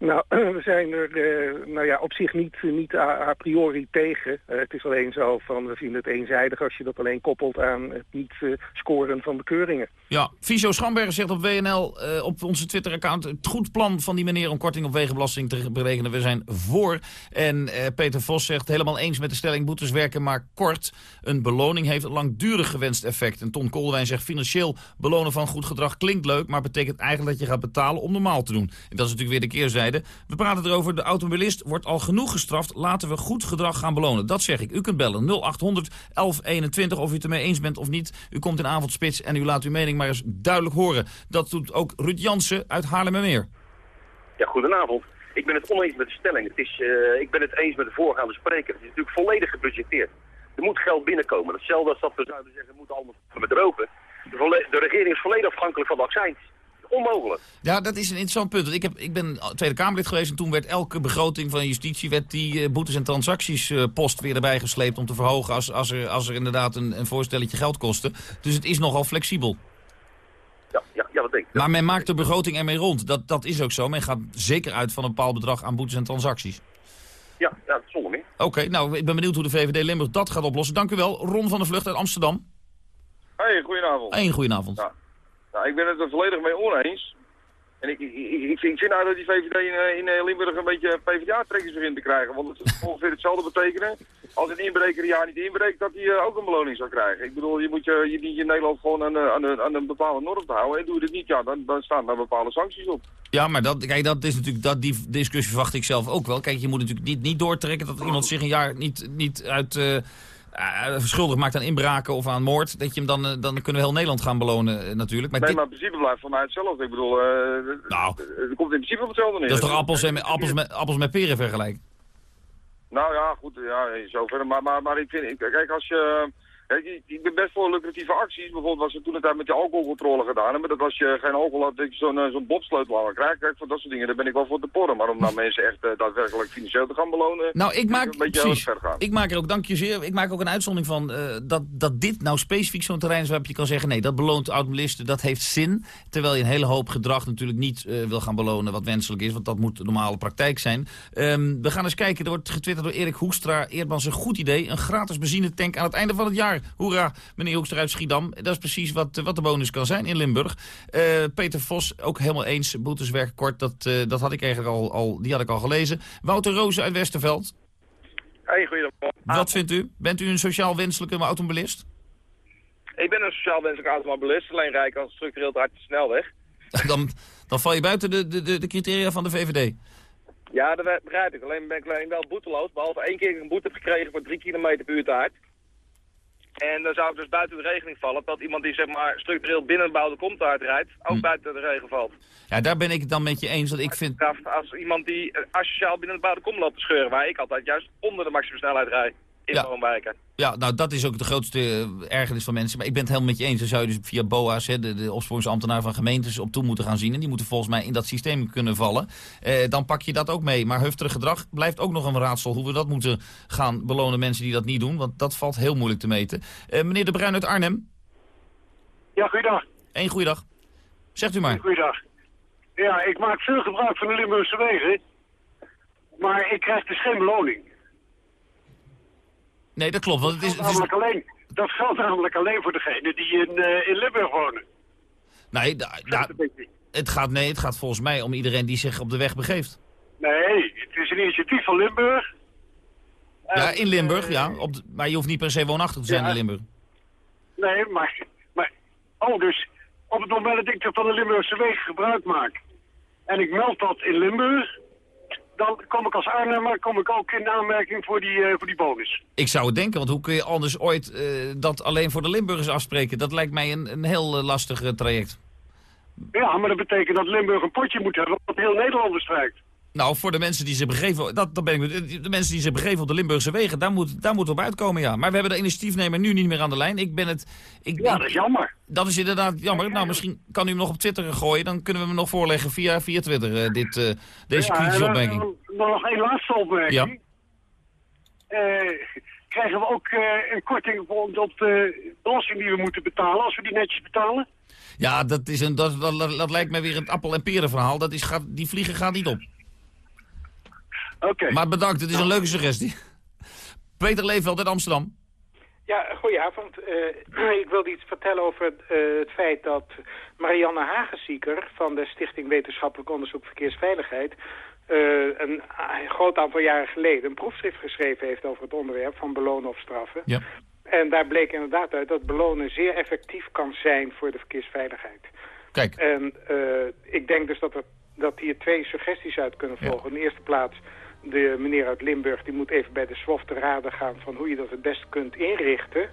Nou, <clears throat> we zijn er uh, nou ja, op zich niet, niet a, priori tegen. Uh, het is alleen zo van, we vinden het eenzijdig als je dat alleen koppelt aan het niet uh, scoren van bekeuringen. Ja, Viso Schamberger zegt op WNL, op onze Twitter-account... het goed plan van die meneer om korting op wegenbelasting te berekenen. We zijn voor. En Peter Vos zegt helemaal eens met de stelling... boetes werken maar kort. Een beloning heeft een langdurig gewenst effect. En Ton Koldewijn zegt financieel belonen van goed gedrag klinkt leuk... maar betekent eigenlijk dat je gaat betalen om normaal te doen. En dat is natuurlijk weer de keerzijde. We praten erover, de automobilist wordt al genoeg gestraft. Laten we goed gedrag gaan belonen. Dat zeg ik. U kunt bellen 0800 1121 of u het ermee eens bent of niet. U komt in avondspits en u laat uw mening maar eens duidelijk horen. Dat doet ook Ruud Jansen uit Haarlemmermeer. Ja, goedenavond. Ik ben het oneens met de stelling. Het is, uh, ik ben het eens met de voorgaande spreker. Het is natuurlijk volledig gebudgeteerd. Er moet geld binnenkomen. Hetzelfde als dat we zouden zeggen, we moeten allemaal met drogen. De, de regering is volledig afhankelijk van de accijns onmogelijk. Ja, dat is een interessant punt. Ik, heb, ik ben Tweede Kamerlid geweest en toen werd elke begroting van justitie... werd die uh, boetes en transacties uh, post weer erbij gesleept om te verhogen... als, als, er, als er inderdaad een, een voorstelletje geld kostte. Dus het is nogal flexibel. Ja, ja, ja dat denk ik. Maar men maakt de begroting ermee rond. Dat, dat is ook zo. Men gaat zeker uit van een bepaald bedrag aan boetes en transacties. Ja, ja dat zonder meer. Oké, okay, nou, ik ben benieuwd hoe de VVD Limburg dat gaat oplossen. Dank u wel. Ron van der Vlucht uit Amsterdam. Hey, goedenavond. Hey, goedenavond. Ja. Nou, ik ben het er volledig mee oneens. En ik, ik, ik, ik vind nou dat die VVD in, in Limburg een beetje PvdA-trekkers begint te krijgen. Want het ongeveer hetzelfde betekenen als een inbreker jaar niet inbreekt, dat hij uh, ook een beloning zou krijgen. Ik bedoel, je moet je, je dient je in Nederland gewoon aan, aan, een, aan een bepaalde norm te houden. En doe je dit niet, ja, dan, dan staan daar bepaalde sancties op. Ja, maar dat, kijk, dat is natuurlijk, dat, die discussie verwacht ik zelf ook wel. Kijk, je moet natuurlijk niet, niet doortrekken dat iemand zich een jaar niet, niet uit... schuldig maakt aan inbraken of aan moord, dat je hem dan, uh, dan kunnen we heel Nederland gaan belonen natuurlijk. Maar nee, dit... maar in principe blijft voor mij hetzelfde. Ik bedoel, nou, het komt in principe op hetzelfde neer. Dat is toch appels, en, appels, met, appels met peren vergelijken? Nou ja, goed, ja, zover. Maar, maar, maar ik vind, kijk, als je... Ik ben best voor lucratieve acties. Bijvoorbeeld was er toen het daar met die alcoholcontrole gedaan hebben. Dat als je geen alcohol had, dat je zo'n zo'n bobsleutel aan krijgt. Kijk, voor dat soort dingen, daar ben ik wel voor te porren. Maar om nou mensen echt uh, daadwerkelijk financieel te gaan belonen... Nou, ik maak, een precies, ik maak er ook, dank je zeer, ik maak ook een uitzondering van uh, dat, dat dit nou specifiek zo'n terrein is waarop je kan zeggen... nee, dat beloont automobilisten, dat heeft zin. Terwijl je een hele hoop gedrag natuurlijk niet uh, wil gaan belonen wat wenselijk is. Want dat moet de normale praktijk zijn. Um, we gaan eens kijken, er wordt getwitterd door Erik Hoekstra. Eerdmans een goed idee, een gratis benzinetank aan het einde van het jaar. Hoera! meneer Hoekstra uit Schiedam. Dat is precies wat, wat de bonus kan zijn in Limburg. Uh, Peter Vos, ook helemaal eens. Boetes werken kort, dat, uh, dat had ik eigenlijk al, al, die had ik al gelezen. Wouter Rozen uit Westerveld. Hey, goedemorgen. Wat vindt u? Bent u een sociaal wenselijke automobilist? Ik ben een sociaal wenselijke automobilist, alleen rijk als structureel te hard te snel weg. <laughs> dan, dan val je buiten de, de, de criteria van de VVD. Ja, dat begrijp ik. Alleen ben ik alleen wel boeteloos. Behalve één keer een boete heb gekregen voor drie kilometer per uur te hard. En dan zou ik dus buiten de regeling vallen dat iemand die zeg maar structureel binnen een bouwde kom rijdt, ook hm. buiten de regel valt. Ja, daar ben ik het dan met je eens. Dat ik vind... Als iemand die asociaal binnen een bouwde kom loopt te scheuren, waar ik altijd juist onder de maximumsnelheid rijd in ja. woonwijken. Ja, nou dat is ook de grootste uh, ergernis van mensen. Maar ik ben het helemaal met je eens. Dan zou je dus via BOA's, hè, de, de opsporingsambtenaar van gemeentes, op toe moeten gaan zien. En die moeten volgens mij in dat systeem kunnen vallen. Uh, dan pak je dat ook mee. Maar heftig gedrag blijft ook nog een raadsel. Hoe we dat moeten gaan belonen mensen die dat niet doen. Want dat valt heel moeilijk te meten. Uh, meneer De Bruin uit Arnhem. Ja, goeiedag. Eén goeiedag. Zegt u maar. Goeiedag. Ja, ik maak veel gebruik van de Limburgse wegen. Maar ik krijg dus geen beloning. Nee, dat klopt. Want het is, dat, geldt namelijk alleen, dat geldt namelijk alleen voor degenen die in, uh, in Limburg wonen. Nee, het, gaat, nee, het gaat volgens mij om iedereen die zich op de weg begeeft. Nee, het is een initiatief van Limburg. Ja, in Limburg, ja. Op de- maar je hoeft niet per se woonachtig te zijn Ja. in Limburg. Nee, maar, maar... Oh, dus op het moment dat ik er van de Limburgse wegen gebruik maak... en ik meld dat in Limburg... dan kom ik als Arnhemmer kom ik ook in aanmerking voor die, eh, voor die bonus. Ik zou het denken, want hoe kun je anders ooit eh, dat alleen voor de Limburgers afspreken? Dat lijkt mij een, een heel eh, lastig traject. Ja, maar dat betekent dat Limburg een potje moet hebben... wat heel Nederland bestrijkt. Nou, voor de mensen die zich begeven, dat, dat ben ik, de mensen die zich begeven op de Limburgse wegen, daar moet, daar moet op uitkomen, ja. Maar we hebben de initiatiefnemer nu niet meer aan de lijn. Ik ben het... Ik, Ja, dat is jammer. Dat is inderdaad jammer. Nou, misschien kan u hem nog op Twitter gooien, dan kunnen we hem nog voorleggen via, via Twitter, eh, dit, eh, deze Ja, kritische opmerking. Dan nog één laatste opmerking. Ja. Eh, krijgen we ook een korting op, op de belasting die we moeten betalen... als we die netjes betalen? Ja, dat, is een, dat, dat, dat, dat lijkt mij weer het appel- en peren verhaal. Dat is, gaat, die vliegen gaat niet op. Oké. Maar bedankt, het is een leuke suggestie. Peter Leefveld uit Amsterdam. Ja, goedenavond. Eh, <clears throat> ik wilde iets vertellen over eh, het feit dat Marianne Hagensieker van de Stichting Wetenschappelijk Onderzoek Verkeersveiligheid eh, een groot aantal jaren geleden een proefschrift geschreven heeft over het onderwerp van belonen of straffen. Ja. En daar bleek inderdaad uit dat belonen zeer effectief kan zijn voor de verkeersveiligheid. Kijk. En eh, ik denk dus dat, er, dat hier twee suggesties uit kunnen volgen. In de eerste plaats, de meneer uit Limburg die moet even bij de SWOF te raden gaan van hoe je dat het best kunt inrichten.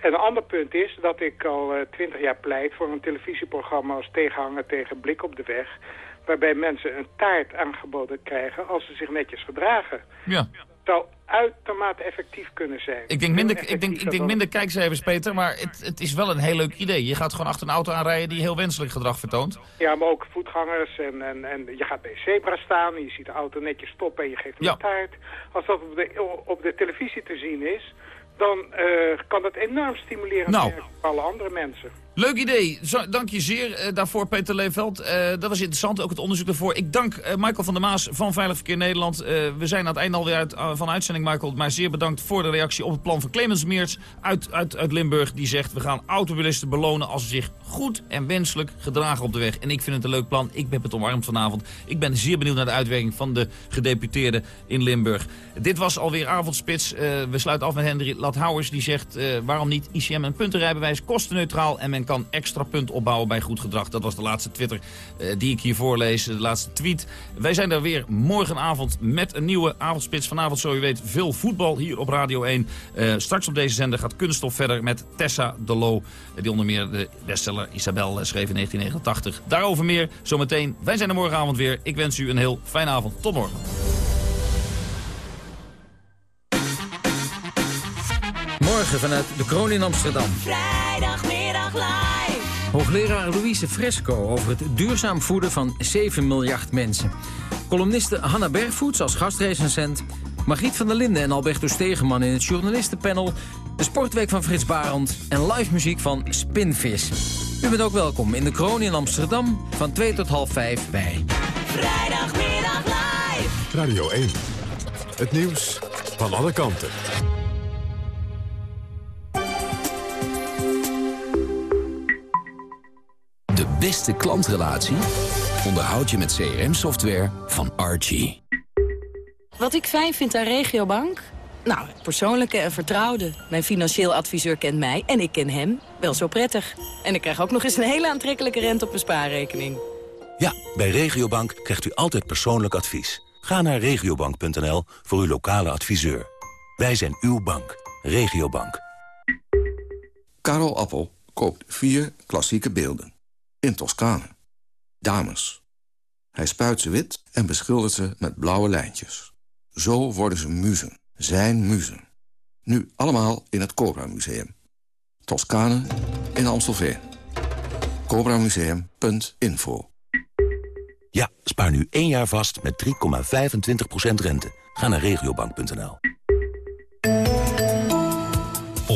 En een ander punt is dat ik al twintig jaar pleit voor een televisieprogramma als tegenhanger tegen blik op de weg. Waarbij mensen een taart aangeboden krijgen als ze zich netjes gedragen. Ja. Zou uitermate effectief kunnen zijn. Ik denk minder, ik denk, ik denk minder kijkcijfers, Peter, maar het, het is wel een heel leuk idee. Je gaat gewoon achter een auto aanrijden die heel wenselijk gedrag vertoont. Ja, maar ook voetgangers en, en, en je gaat bij een zebra staan, je ziet de auto netjes stoppen en je geeft hem Ja. een taart. Als dat op de, op de televisie te zien is, dan eh, kan dat enorm stimuleren Nou. voor alle andere mensen. Leuk idee. Zo, dank je zeer eh, daarvoor, Peter Leefveld. Eh, dat was interessant, ook het onderzoek daarvoor. Ik dank eh, Michael van der Maas van Veilig Verkeer Nederland. We zijn aan het einde alweer uit, van uitzending, Michael. Maar zeer bedankt voor de reactie op het plan van Clemens Meerts uit, uit, uit Limburg. Die zegt, we gaan automobilisten belonen als ze zich goed en wenselijk gedragen op de weg. En ik vind het een leuk plan. Ik heb het omarmd vanavond. Ik ben zeer benieuwd naar de uitwerking van de gedeputeerden in Limburg. Dit was alweer Avondspits. We sluiten af met Henry Lathouwers. Die zegt, waarom niet ICM en puntenrijbewijs kostenneutraal... en men kan extra punten opbouwen bij goed gedrag. Dat was de laatste Twitter eh, die ik hier voorlees, de laatste tweet. Wij zijn er weer morgenavond met een nieuwe avondspits. Vanavond, zo u weet, veel voetbal hier op Radio 1. Eh, straks op deze zender gaat Kunststof verder met Tessa de eh, die onder meer de bestseller Isabel schreef in 1989. Daarover meer zometeen. Wij zijn er morgenavond weer. Ik wens u een heel fijne avond. Tot morgen. Morgen vanuit de Kroon in Amsterdam. Vrijdagmiddag. Hoogleraar Louise Fresco over het duurzaam voeden van 7 miljard mensen. Columniste Hanna Bergvoets als gastrecensent. Margriet van der Linden en Alberto Stegeman in het journalistenpanel. De sportweek van Frits Barend en live muziek van Spinvis. U bent ook welkom in de Kroon in Amsterdam van 2 tot half 5 bij... Vrijdagmiddag live. Radio 1. Het nieuws van alle kanten. Beste klantrelatie onderhoud je met CRM-software van Archie. Wat ik fijn vind aan Regiobank? Nou, het persoonlijke en vertrouwde. Mijn financieel adviseur kent mij en ik ken hem wel zo prettig. En ik krijg ook nog eens een hele aantrekkelijke rente op mijn spaarrekening. Ja, bij Regiobank krijgt u altijd persoonlijk advies. Ga naar regiobank.nl voor uw lokale adviseur. Wij zijn uw bank. Regiobank. Karel Appel koopt vier klassieke beelden. In Toscane. Dames. Hij spuit ze wit en beschildert ze met blauwe lijntjes. Zo worden ze muzen. Zijn muzen. Nu allemaal in het Cobra Museum. Toscane in Amstelveen. CobraMuseum.info Ja, spaar nu één jaar vast met 3,25% rente. Ga naar regiobank.nl.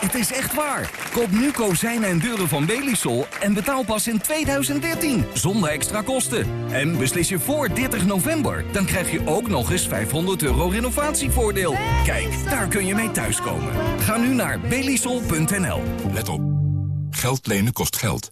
het is echt waar. Koop nu kozijnen en deuren van Belisol en betaal pas in 2013. Zonder extra kosten. En beslis je voor 30 november. Dan krijg je ook nog eens 500 euro renovatievoordeel. Kijk, daar kun je mee thuiskomen. Ga nu naar belisol.nl. Let op. Geld lenen kost geld.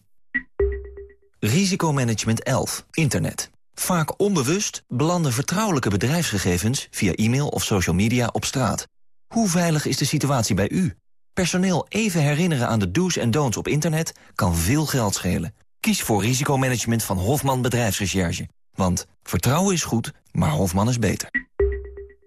Risicomanagement 11. Internet. Vaak onbewust belanden vertrouwelijke bedrijfsgegevens... via e-mail of social media op straat. Hoe veilig is de situatie bij u? Personeel even herinneren aan de do's en don'ts op internet kan veel geld schelen. Kies voor risicomanagement van Hofman Bedrijfsrecherche. Want vertrouwen is goed, maar Hofman is beter.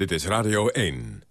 Dit is Radio 1.